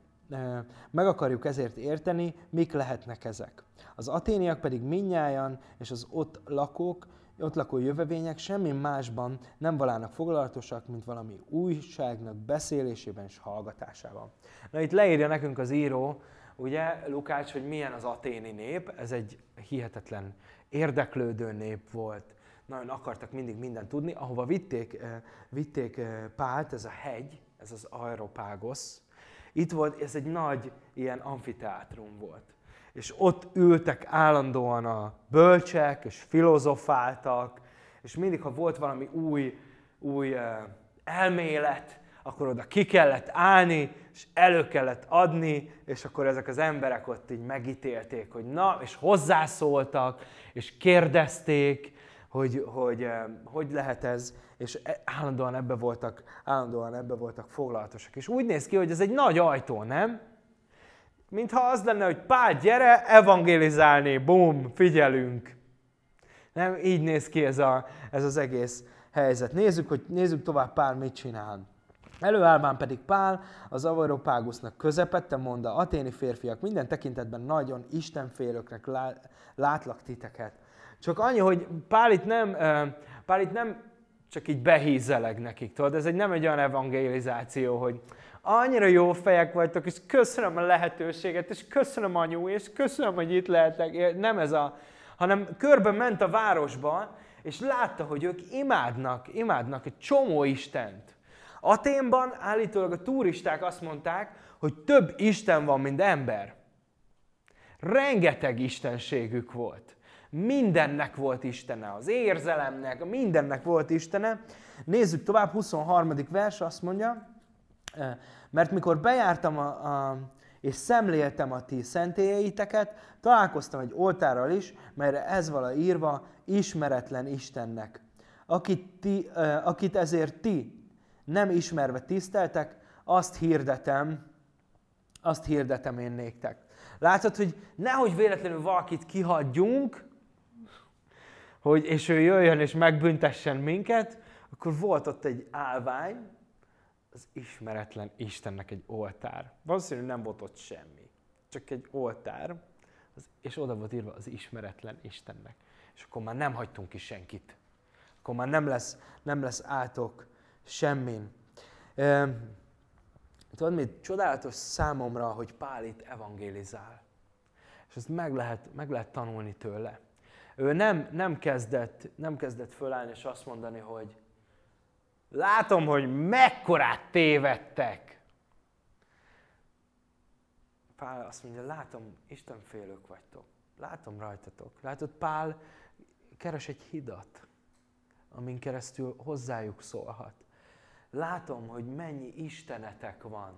meg akarjuk ezért érteni, mik lehetnek ezek. Az aténiak pedig minnyáján, és az ott lakók, ott lakó jövevények semmi másban nem valának foglalatosak, mint valami újságnak beszélésében és hallgatásában. Na itt leírja nekünk az író, ugye Lukács, hogy milyen az aténi nép, ez egy hihetetlen érdeklődő nép volt, nagyon akartak mindig mindent tudni, ahova vitték, vitték Pált, ez a hegy, ez az Aeropágos, itt volt, ez egy nagy ilyen amfiteátrum volt. És ott ültek állandóan a bölcsek, és filozofáltak, és mindig, ha volt valami új, új elmélet, akkor oda ki kellett állni, és elő kellett adni, és akkor ezek az emberek ott így megítélték, hogy na, és hozzászóltak, és kérdezték, hogy hogy, hogy lehet ez, és e, állandóan ebbe voltak, állandóan ebbe voltak foglalatosak. És úgy néz ki, hogy ez egy nagy ajtó, nem? Mintha az lenne, hogy Pál, gyere, evangélizálni, bum, figyelünk. Nem, így néz ki ez, a, ez az egész helyzet. Nézzük, hogy, nézzük tovább Pál mit csinál. Előállván pedig Pál az Avaropágusznak közepette, mondta, aténi férfiak, minden tekintetben nagyon istenfélőknek látlak titeket. Csak annyi, hogy Pál itt nem, Pál itt nem csak így behízeleg nekik, tudod? Ez egy, nem egy olyan evangelizáció, hogy annyira jó fejek vagytok, és köszönöm a lehetőséget, és köszönöm anyu, és köszönöm, hogy itt lehetek. Nem ez a, hanem körbe ment a városban, és látta, hogy ők imádnak, imádnak egy csomó Istent. Aténban állítólag a turisták azt mondták, hogy több Isten van, mint ember. Rengeteg istenségük volt. Mindennek volt Istene, az érzelemnek, mindennek volt Istene. Nézzük tovább, 23. vers azt mondja, mert mikor bejártam a, a, és szemléltem a ti szentélyeiteket, találkoztam egy oltárral is, melyre ez vala írva, ismeretlen Istennek, akit, ti, akit ezért ti nem ismerve tiszteltek, azt hirdetem, azt hirdetem én néktek. Látod, hogy nehogy véletlenül valakit kihagyjunk, hogy, és ő jöjjön és megbüntessen minket, akkor volt ott egy állvány, az ismeretlen Istennek egy oltár. Valószínűleg nem volt ott semmi, csak egy oltár, és oda volt írva az ismeretlen Istennek. És akkor már nem hagytunk ki senkit. Akkor már nem lesz, nem lesz átok semmin. E, tudod mit? Csodálatos számomra, hogy Pál itt evangélizál. És ezt meg lehet, meg lehet tanulni tőle. Ő nem, nem, kezdett, nem kezdett fölállni és azt mondani, hogy látom, hogy mekkorát tévedtek. Pál azt mondja, látom, Isten félők vagytok. Látom rajtatok. Látod, Pál keres egy hidat, amin keresztül hozzájuk szólhat. Látom, hogy mennyi istenetek van.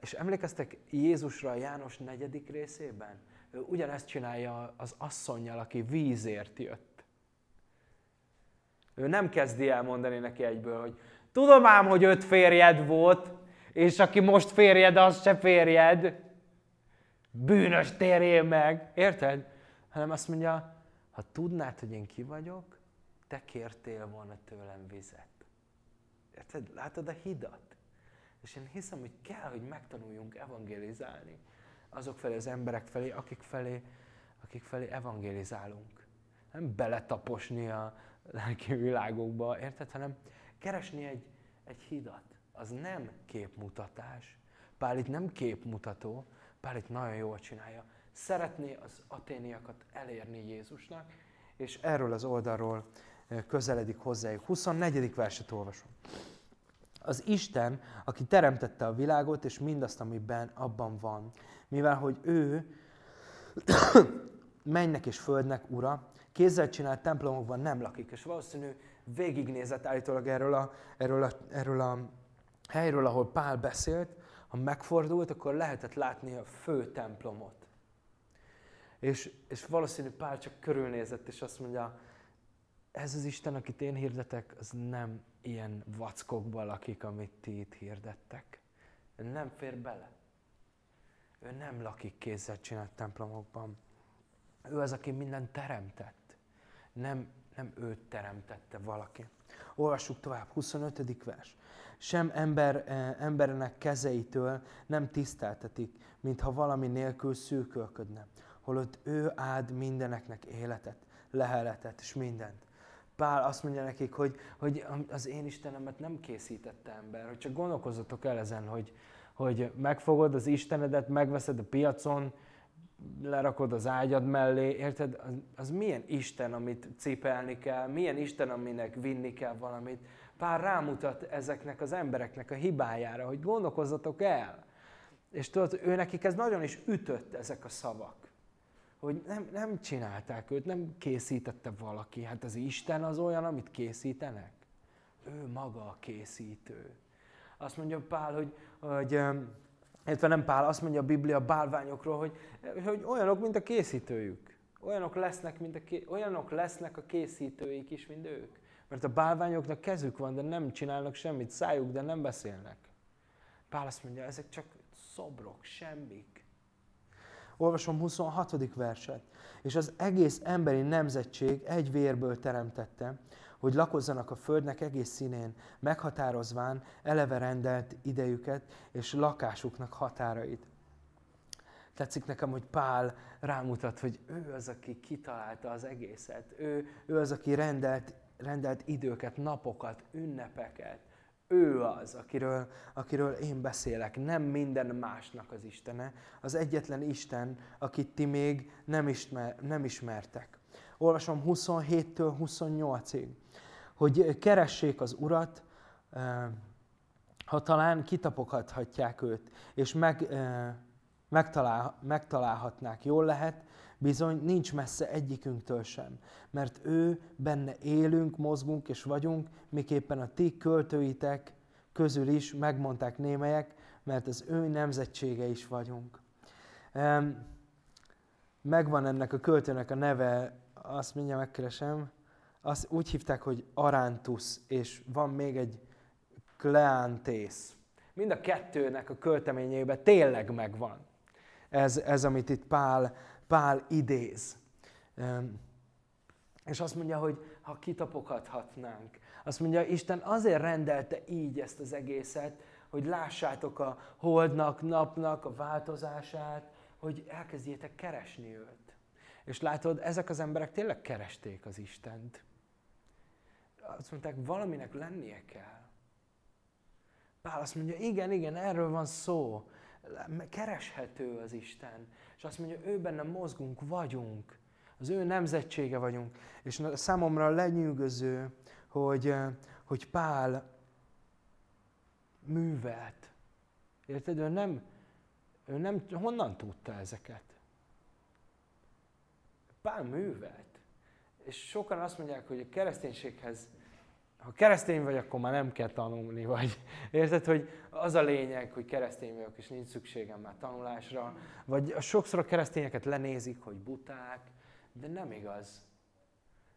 És emlékeztek Jézusra a János negyedik részében? Ugyanezt csinálja az asszonynal, aki vízért jött. Ő nem kezdi el mondani neki egyből, hogy tudom ám, hogy öt férjed volt, és aki most férjed, az se férjed. Bűnös térjél meg. Érted? Hanem azt mondja, ha tudnád, hogy én ki vagyok, te kértél volna tőlem vizet. Érted? Látod a hidat? És én hiszem, hogy kell, hogy megtanuljunk evangelizálni azok felé, az emberek felé, akik felé, akik felé evangelizálunk. Nem beletaposni a, lelki világokba, érted? Hanem keresni egy, egy hidat. Az nem képmutatás. Pál itt nem képmutató, Pál itt nagyon jól csinálja. Szeretné az aténiakat elérni Jézusnak, és erről az oldalról közeledik hozzájuk. 24. verset olvasom. Az Isten, aki teremtette a világot, és mindazt, amiben abban van. Mivel, hogy ő mennek és földnek ura, kézzel csinált templomokban nem lakik. És valószínű végignézett állítólag erről a, erről, a, erről a helyről, ahol Pál beszélt, ha megfordult, akkor lehetett látni a fő templomot. És, és valószínű Pál csak körülnézett, és azt mondja, ez az Isten, akit én hirdetek, az nem ilyen vackokban lakik, amit ti itt hirdettek. Ő nem fér bele. Ő nem lakik kézzel csinált templomokban. Ő az, aki minden teremtett. Nem, nem őt teremtette valaki. Olvassuk tovább, 25. vers. Sem ember, eh, embernek kezeitől nem tiszteltetik, mintha valami nélkül szűkölködne. Holott ő áld mindeneknek életet, leheletet és mindent. Pál azt mondja nekik, hogy, hogy az én Istenemet nem készítette ember, hogy csak gondolkozzatok el ezen, hogy, hogy megfogod az Istenedet, megveszed a piacon, lerakod az ágyad mellé, érted? Az, az milyen Isten, amit cipelni kell, milyen Isten, aminek vinni kell valamit. Pár rámutat ezeknek az embereknek a hibájára, hogy gondolkozzatok el. És tudod, ő nekik ez nagyon is ütött ezek a szavak. Hogy nem, nem csinálták őt, nem készítette valaki. Hát az Isten az olyan, amit készítenek. Ő maga a készítő. Azt mondja Pál, hogy, hogy illetve nem Pál, azt mondja a Biblia a bálványokról, hogy, hogy olyanok, mint a készítőjük. Olyanok lesznek, mint a, olyanok lesznek a készítőik is, mint ők. Mert a bálványoknak kezük van, de nem csinálnak semmit, szájuk, de nem beszélnek. Pál azt mondja, ezek csak szobrok, semmik. Olvasom 26. verset. És az egész emberi nemzetség egy vérből teremtette, hogy lakozzanak a földnek egész színén, meghatározván eleve rendelt idejüket és lakásuknak határait. Tetszik nekem, hogy Pál rámutat, hogy ő az, aki kitalálta az egészet. Ő, ő az, aki rendelt, rendelt időket, napokat, ünnepeket. Ő az, akiről, akiről én beszélek, nem minden másnak az Istene. Az egyetlen Isten, akit ti még nem, ismer, nem ismertek. Olvasom 27-től 28-ig hogy keressék az Urat, ha talán kitapoghatják őt, és meg, megtalál, megtalálhatnák. Jól lehet, bizony nincs messze egyikünktől sem, mert ő benne élünk, mozgunk és vagyunk, miképpen a ti költőitek közül is megmondták némelyek, mert az ő nemzetsége is vagyunk. Megvan ennek a költőnek a neve, azt mindjárt megkeresem, azt úgy hívták, hogy Arantus, és van még egy Kleantész. Mind a kettőnek a költeményében tényleg megvan. Ez, ez amit itt Pál, Pál idéz. És azt mondja, hogy ha kitapokathatnánk. Azt mondja, Isten azért rendelte így ezt az egészet, hogy lássátok a holdnak, napnak a változását, hogy elkezdjétek keresni őt. És látod, ezek az emberek tényleg keresték az Istent azt mondták, valaminek lennie kell. Pál azt mondja, igen, igen, erről van szó. Kereshető az Isten. És azt mondja, ő benne mozgunk, vagyunk. Az ő nemzetsége vagyunk. És számomra lenyűgöző, hogy, hogy Pál művelt. Érted? Ő nem, ő nem, honnan tudta ezeket? Pál művelt. És sokan azt mondják, hogy a kereszténységhez, ha keresztény vagy, akkor már nem kell tanulni, vagy érted, hogy az a lényeg, hogy keresztény vagyok, és nincs szükségem már tanulásra, vagy sokszor a keresztényeket lenézik, hogy buták, de nem igaz.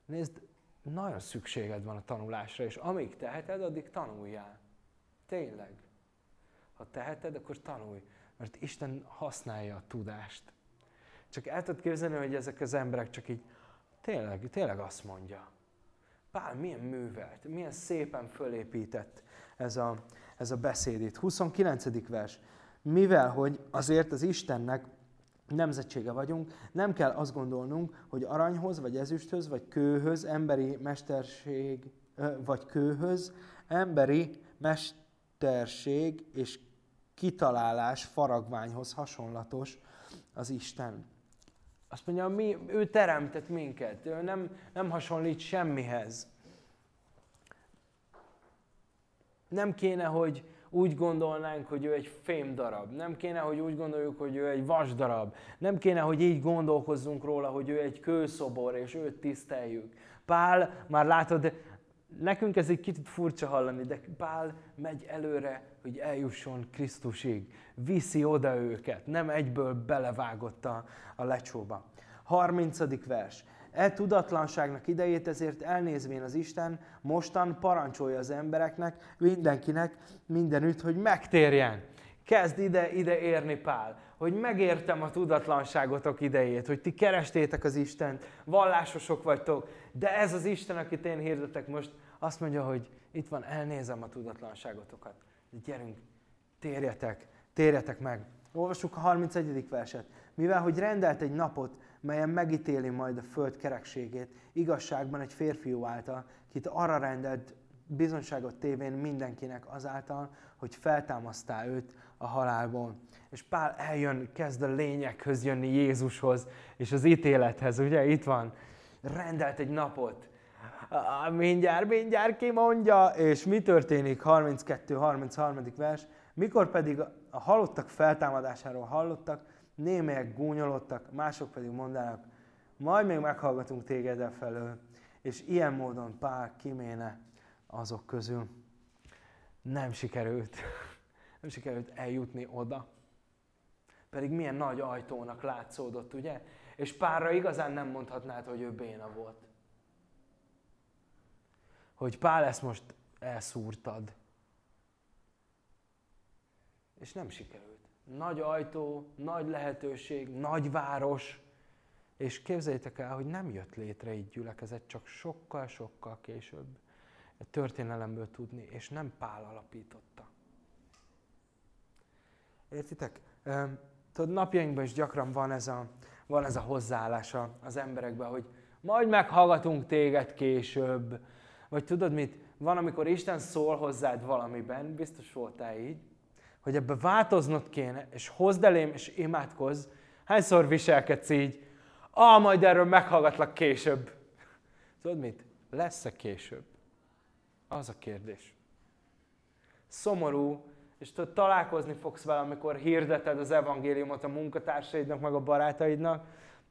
Nézd, nagyon szükséged van a tanulásra, és amíg teheted, addig tanuljál. Tényleg. Ha teheted, akkor tanulj, mert Isten használja a tudást. Csak el tudod képzelni, hogy ezek az emberek csak így Tényleg, tényleg azt mondja. Pál milyen művelt, milyen szépen fölépített ez a, ez a beszéd itt. 29. vers. Mivel, hogy azért az Istennek nemzetsége vagyunk, nem kell azt gondolnunk, hogy aranyhoz, vagy ezüsthöz, vagy kőhöz, emberi mesterség, vagy kőhöz, emberi mesterség és kitalálás faragványhoz hasonlatos az Isten. Azt mondja, mi, ő teremtett minket, ő nem, nem hasonlít semmihez. Nem kéne, hogy úgy gondolnánk, hogy ő egy fém darab. Nem kéne, hogy úgy gondoljuk, hogy ő egy vas darab. Nem kéne, hogy így gondolkozzunk róla, hogy ő egy kőszobor, és őt tiszteljük. Pál, már látod, nekünk ez egy kicsit furcsa hallani, de Pál megy előre, hogy eljusson Krisztusig. Viszi oda őket, nem egyből belevágott a, a lecsóba. 30. vers. E tudatlanságnak idejét ezért elnézvén az Isten mostan parancsolja az embereknek, mindenkinek, mindenütt, hogy megtérjen. Kezd ide, ide érni Pál, hogy megértem a tudatlanságotok idejét, hogy ti kerestétek az Istent, vallásosok vagytok, de ez az Isten, akit én hirdetek most, azt mondja, hogy itt van, elnézem a tudatlanságotokat. Gyerünk, térjetek, térjetek meg. Olvassuk a 31. verset. Mivel, hogy rendelt egy napot, melyen megítéli majd a föld kerekségét, igazságban egy férfiú által, kit arra rendelt bizonyságot tévén mindenkinek azáltal, hogy feltámasztá őt a halálból. És Pál eljön, kezd a lényekhöz jönni Jézushoz, és az ítélethez, ugye itt van, rendelt egy napot, mindjárt, mindjárt kimondja, és mi történik? 32-33. vers. Mikor pedig a halottak feltámadásáról hallottak, némelyek gúnyolodtak, mások pedig mondanak, majd még meghallgatunk téged e felől. És ilyen módon Pál kiméne azok közül. Nem sikerült. Nem sikerült eljutni oda. Pedig milyen nagy ajtónak látszódott, ugye? És párra igazán nem mondhatnád, hogy ő béna volt hogy Pál ezt most elszúrtad. És nem sikerült. Nagy ajtó, nagy lehetőség, nagy város, és képzeljétek el, hogy nem jött létre így gyülekezet, csak sokkal-sokkal később történelemből tudni, és nem Pál alapította. Értitek? Tudod, napjainkban is gyakran van ez a, van ez a hozzáállása az emberekben, hogy majd meghallgatunk téged később, vagy tudod mit? Van, amikor Isten szól hozzád valamiben, biztos voltál így, hogy ebbe változnod kéne, és hozd elém, és imádkozz. Hányszor viselkedsz így? Ah, majd erről meghallgatlak később. Tudod mit? Lesz-e később? Az a kérdés. Szomorú, és tudod, találkozni fogsz vele, amikor hirdeted az evangéliumot a munkatársaidnak, meg a barátaidnak,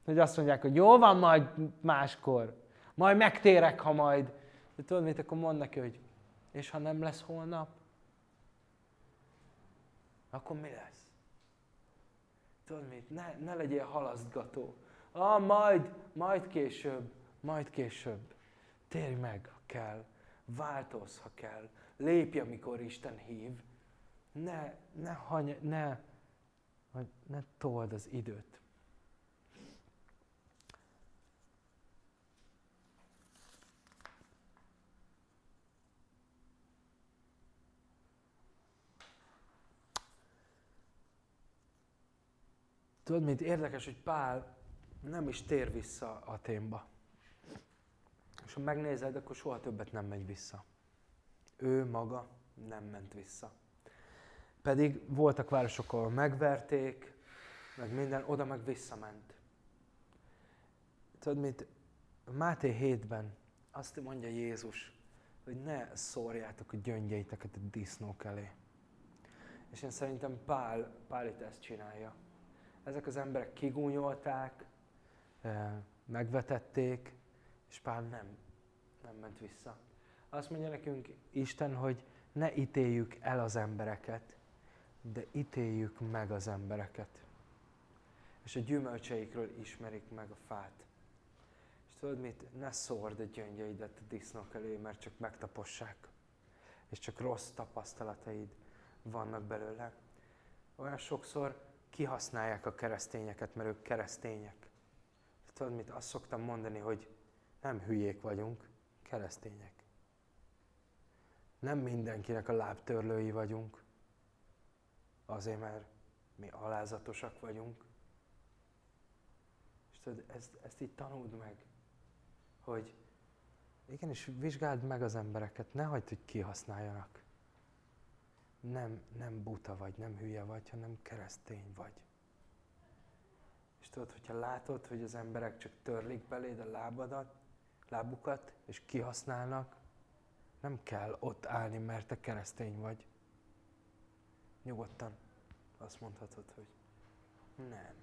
hogy azt mondják, hogy jó van majd máskor, majd megtérek, ha majd de tudod mit, akkor mond neki, hogy és ha nem lesz holnap, akkor mi lesz? Tudod mit? Ne, ne legyél halasztgató. Ah, majd, majd később, majd később. Térj meg, ha kell. Változ, ha kell. Lépj, amikor Isten hív. Ne, ne, hany, ne, ne told az időt. Tudod, mint érdekes, hogy Pál nem is tér vissza a témba. És ha megnézed, akkor soha többet nem megy vissza. Ő maga nem ment vissza. Pedig voltak városok, ahol megverték, meg minden, oda meg visszament. Tudod, mint Máté 7-ben azt mondja Jézus, hogy ne szórjátok a gyöngyeiteket a disznók elé. És én szerintem Pál, Pál itt ezt csinálja ezek az emberek kigúnyolták, megvetették, és Pál nem, nem ment vissza. Azt mondja nekünk Isten, hogy ne ítéljük el az embereket, de ítéljük meg az embereket. És a gyümölcseikről ismerik meg a fát. És tudod mit? Ne szórd a gyöngyeidet a disznók elé, mert csak megtapossák. És csak rossz tapasztalataid vannak belőle. Olyan sokszor kihasználják a keresztényeket, mert ők keresztények. Tudod mit? Azt szoktam mondani, hogy nem hülyék vagyunk, keresztények. Nem mindenkinek a lábtörlői vagyunk, azért mert mi alázatosak vagyunk, tudod, ezt, ezt így tanuld meg, hogy igenis vizsgáld meg az embereket, ne hagyd, hogy kihasználjanak. Nem, nem buta vagy, nem hülye vagy, hanem keresztény vagy. És tudod, hogyha látod, hogy az emberek csak törlik beléd a lábadat, lábukat, és kihasználnak, nem kell ott állni, mert te keresztény vagy. Nyugodtan azt mondhatod, hogy nem.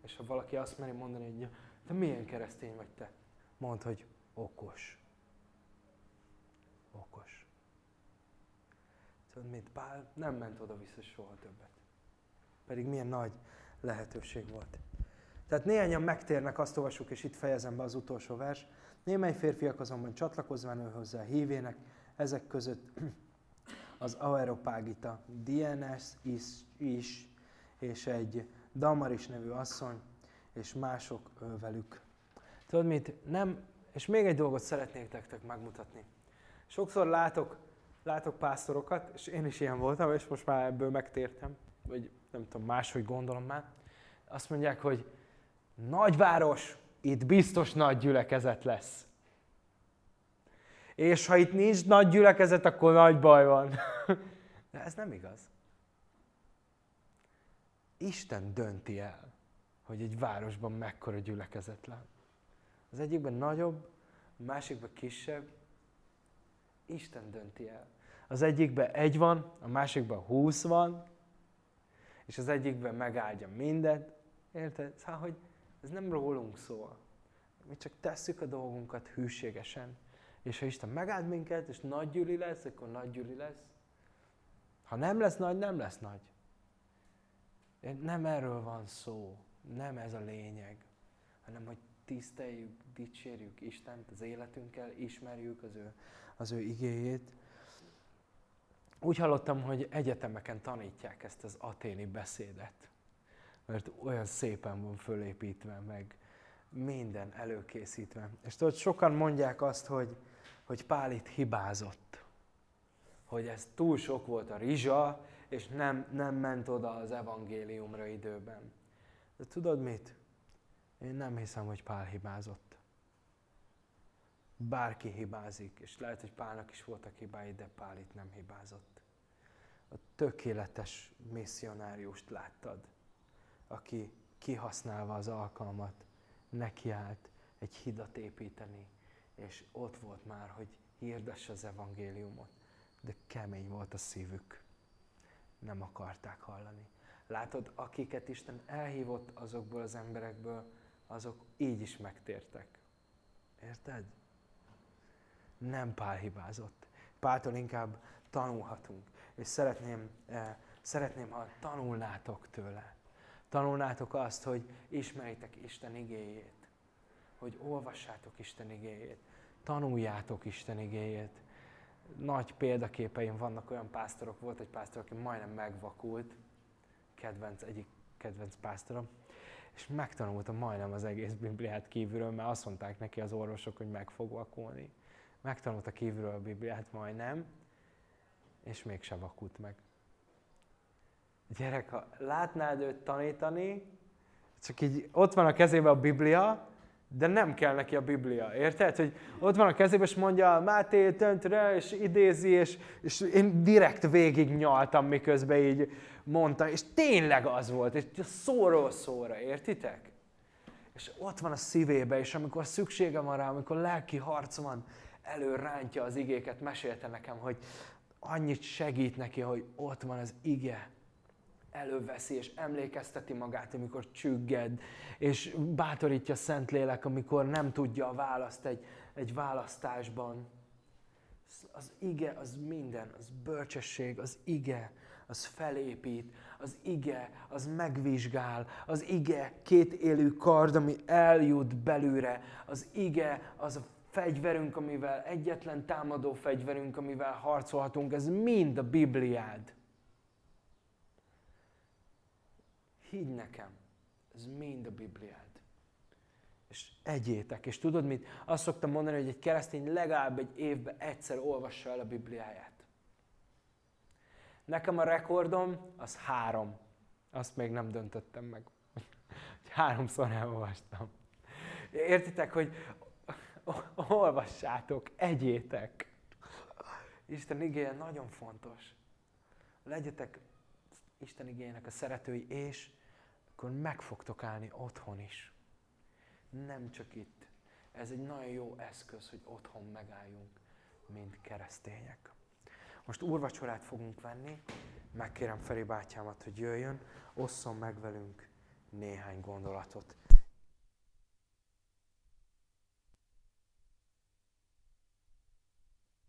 És ha valaki azt meri mondani, hogy te milyen keresztény vagy te? Mondd, hogy okos. Okos. Mit? Pál nem ment oda-vissza soha többet. Pedig milyen nagy lehetőség volt. Tehát néhányan megtérnek, azt olvasjuk, és itt fejezem be az utolsó vers. Némely férfiak azonban csatlakozván ő hozzá hívének, ezek között az Aeropágita, DNS is, is, és egy Damaris nevű asszony, és mások velük. Tudod mit? Nem, és még egy dolgot szeretnék nektek megmutatni. Sokszor látok, látok pásztorokat, és én is ilyen voltam, és most már ebből megtértem, vagy nem tudom, máshogy gondolom már. Azt mondják, hogy nagyváros, itt biztos nagy gyülekezet lesz. És ha itt nincs nagy gyülekezet, akkor nagy baj van. De ez nem igaz. Isten dönti el, hogy egy városban mekkora gyülekezet lesz. Az egyikben nagyobb, a másikban kisebb. Isten dönti el. Az egyikben egy van, a másikban húsz van, és az egyikben megáldja mindent. Érted? Szóval, hogy ez nem rólunk szól. Mi csak tesszük a dolgunkat hűségesen. És ha Isten megáld minket, és nagy gyűli lesz, akkor nagy gyűli lesz. Ha nem lesz nagy, nem lesz nagy. Nem erről van szó. Nem ez a lényeg. Hanem, hogy tiszteljük, dicsérjük Istent az életünkkel, ismerjük az ő, az ő igéjét. Úgy hallottam, hogy egyetemeken tanítják ezt az aténi beszédet. Mert olyan szépen van fölépítve, meg minden előkészítve. És tudod, sokan mondják azt, hogy, hogy Pál itt hibázott. Hogy ez túl sok volt a rizsa, és nem, nem ment oda az evangéliumra időben. De tudod mit? Én nem hiszem, hogy Pál hibázott. Bárki hibázik, és lehet, hogy Pálnak is voltak hibái, de Pál itt nem hibázott. A tökéletes misszionáriust láttad, aki kihasználva az alkalmat, nekiállt egy hidat építeni, és ott volt már, hogy hirdesse az evangéliumot. De kemény volt a szívük. Nem akarták hallani. Látod, akiket Isten elhívott azokból az emberekből, azok így is megtértek. Érted? Nem Pál hibázott. Páltól inkább tanulhatunk. És szeretném, eh, szeretném, ha tanulnátok tőle. Tanulnátok azt, hogy ismeritek Isten igéjét. Hogy olvassátok Isten igéjét. Tanuljátok Isten igéjét. Nagy példaképeim vannak, olyan pásztorok, volt egy pásztor, aki majdnem megvakult, kedvenc, egyik kedvenc pásztorom, és megtanultam majdnem az egész Bibliát kívülről, mert azt mondták neki az orvosok, hogy meg fog vakulni. Megtanulta kívülről a Bibliát majdnem, és mégse vakult meg. Gyerek, ha látnád őt tanítani, csak így ott van a kezében a Biblia, de nem kell neki a Biblia, érted? Hogy ott van a kezében, és mondja, Máté, töntre, és idézi, és, és én direkt végig nyaltam, miközben így mondta, és tényleg az volt, és szóról szóra, értitek? És ott van a szívébe, és amikor szüksége van rá, amikor lelki harc van, előrántja az igéket, mesélte nekem, hogy annyit segít neki, hogy ott van az ige, előveszi és emlékezteti magát, amikor csügged, és bátorítja a Szentlélek, amikor nem tudja a választ egy, egy választásban. Az ige, az minden, az bölcsesség, az ige, az felépít, az ige, az megvizsgál, az ige két élő kard, ami eljut belőle, az ige, az a fegyverünk, amivel egyetlen támadó fegyverünk, amivel harcolhatunk, ez mind a Bibliád. Higgy nekem, ez mind a Bibliád. És egyétek. És tudod mit? Azt szoktam mondani, hogy egy keresztény legalább egy évben egyszer olvassa el a Bibliáját. Nekem a rekordom az három. Azt még nem döntöttem meg. háromszor elolvastam. Értitek, hogy olvassátok, egyétek. Isten igéje nagyon fontos. Legyetek Isten igényének a szeretői, és akkor meg fogtok állni otthon is. Nem csak itt. Ez egy nagyon jó eszköz, hogy otthon megálljunk, mint keresztények. Most úrvacsorát fogunk venni, megkérem Feri bátyámat, hogy jöjjön, osszon meg velünk néhány gondolatot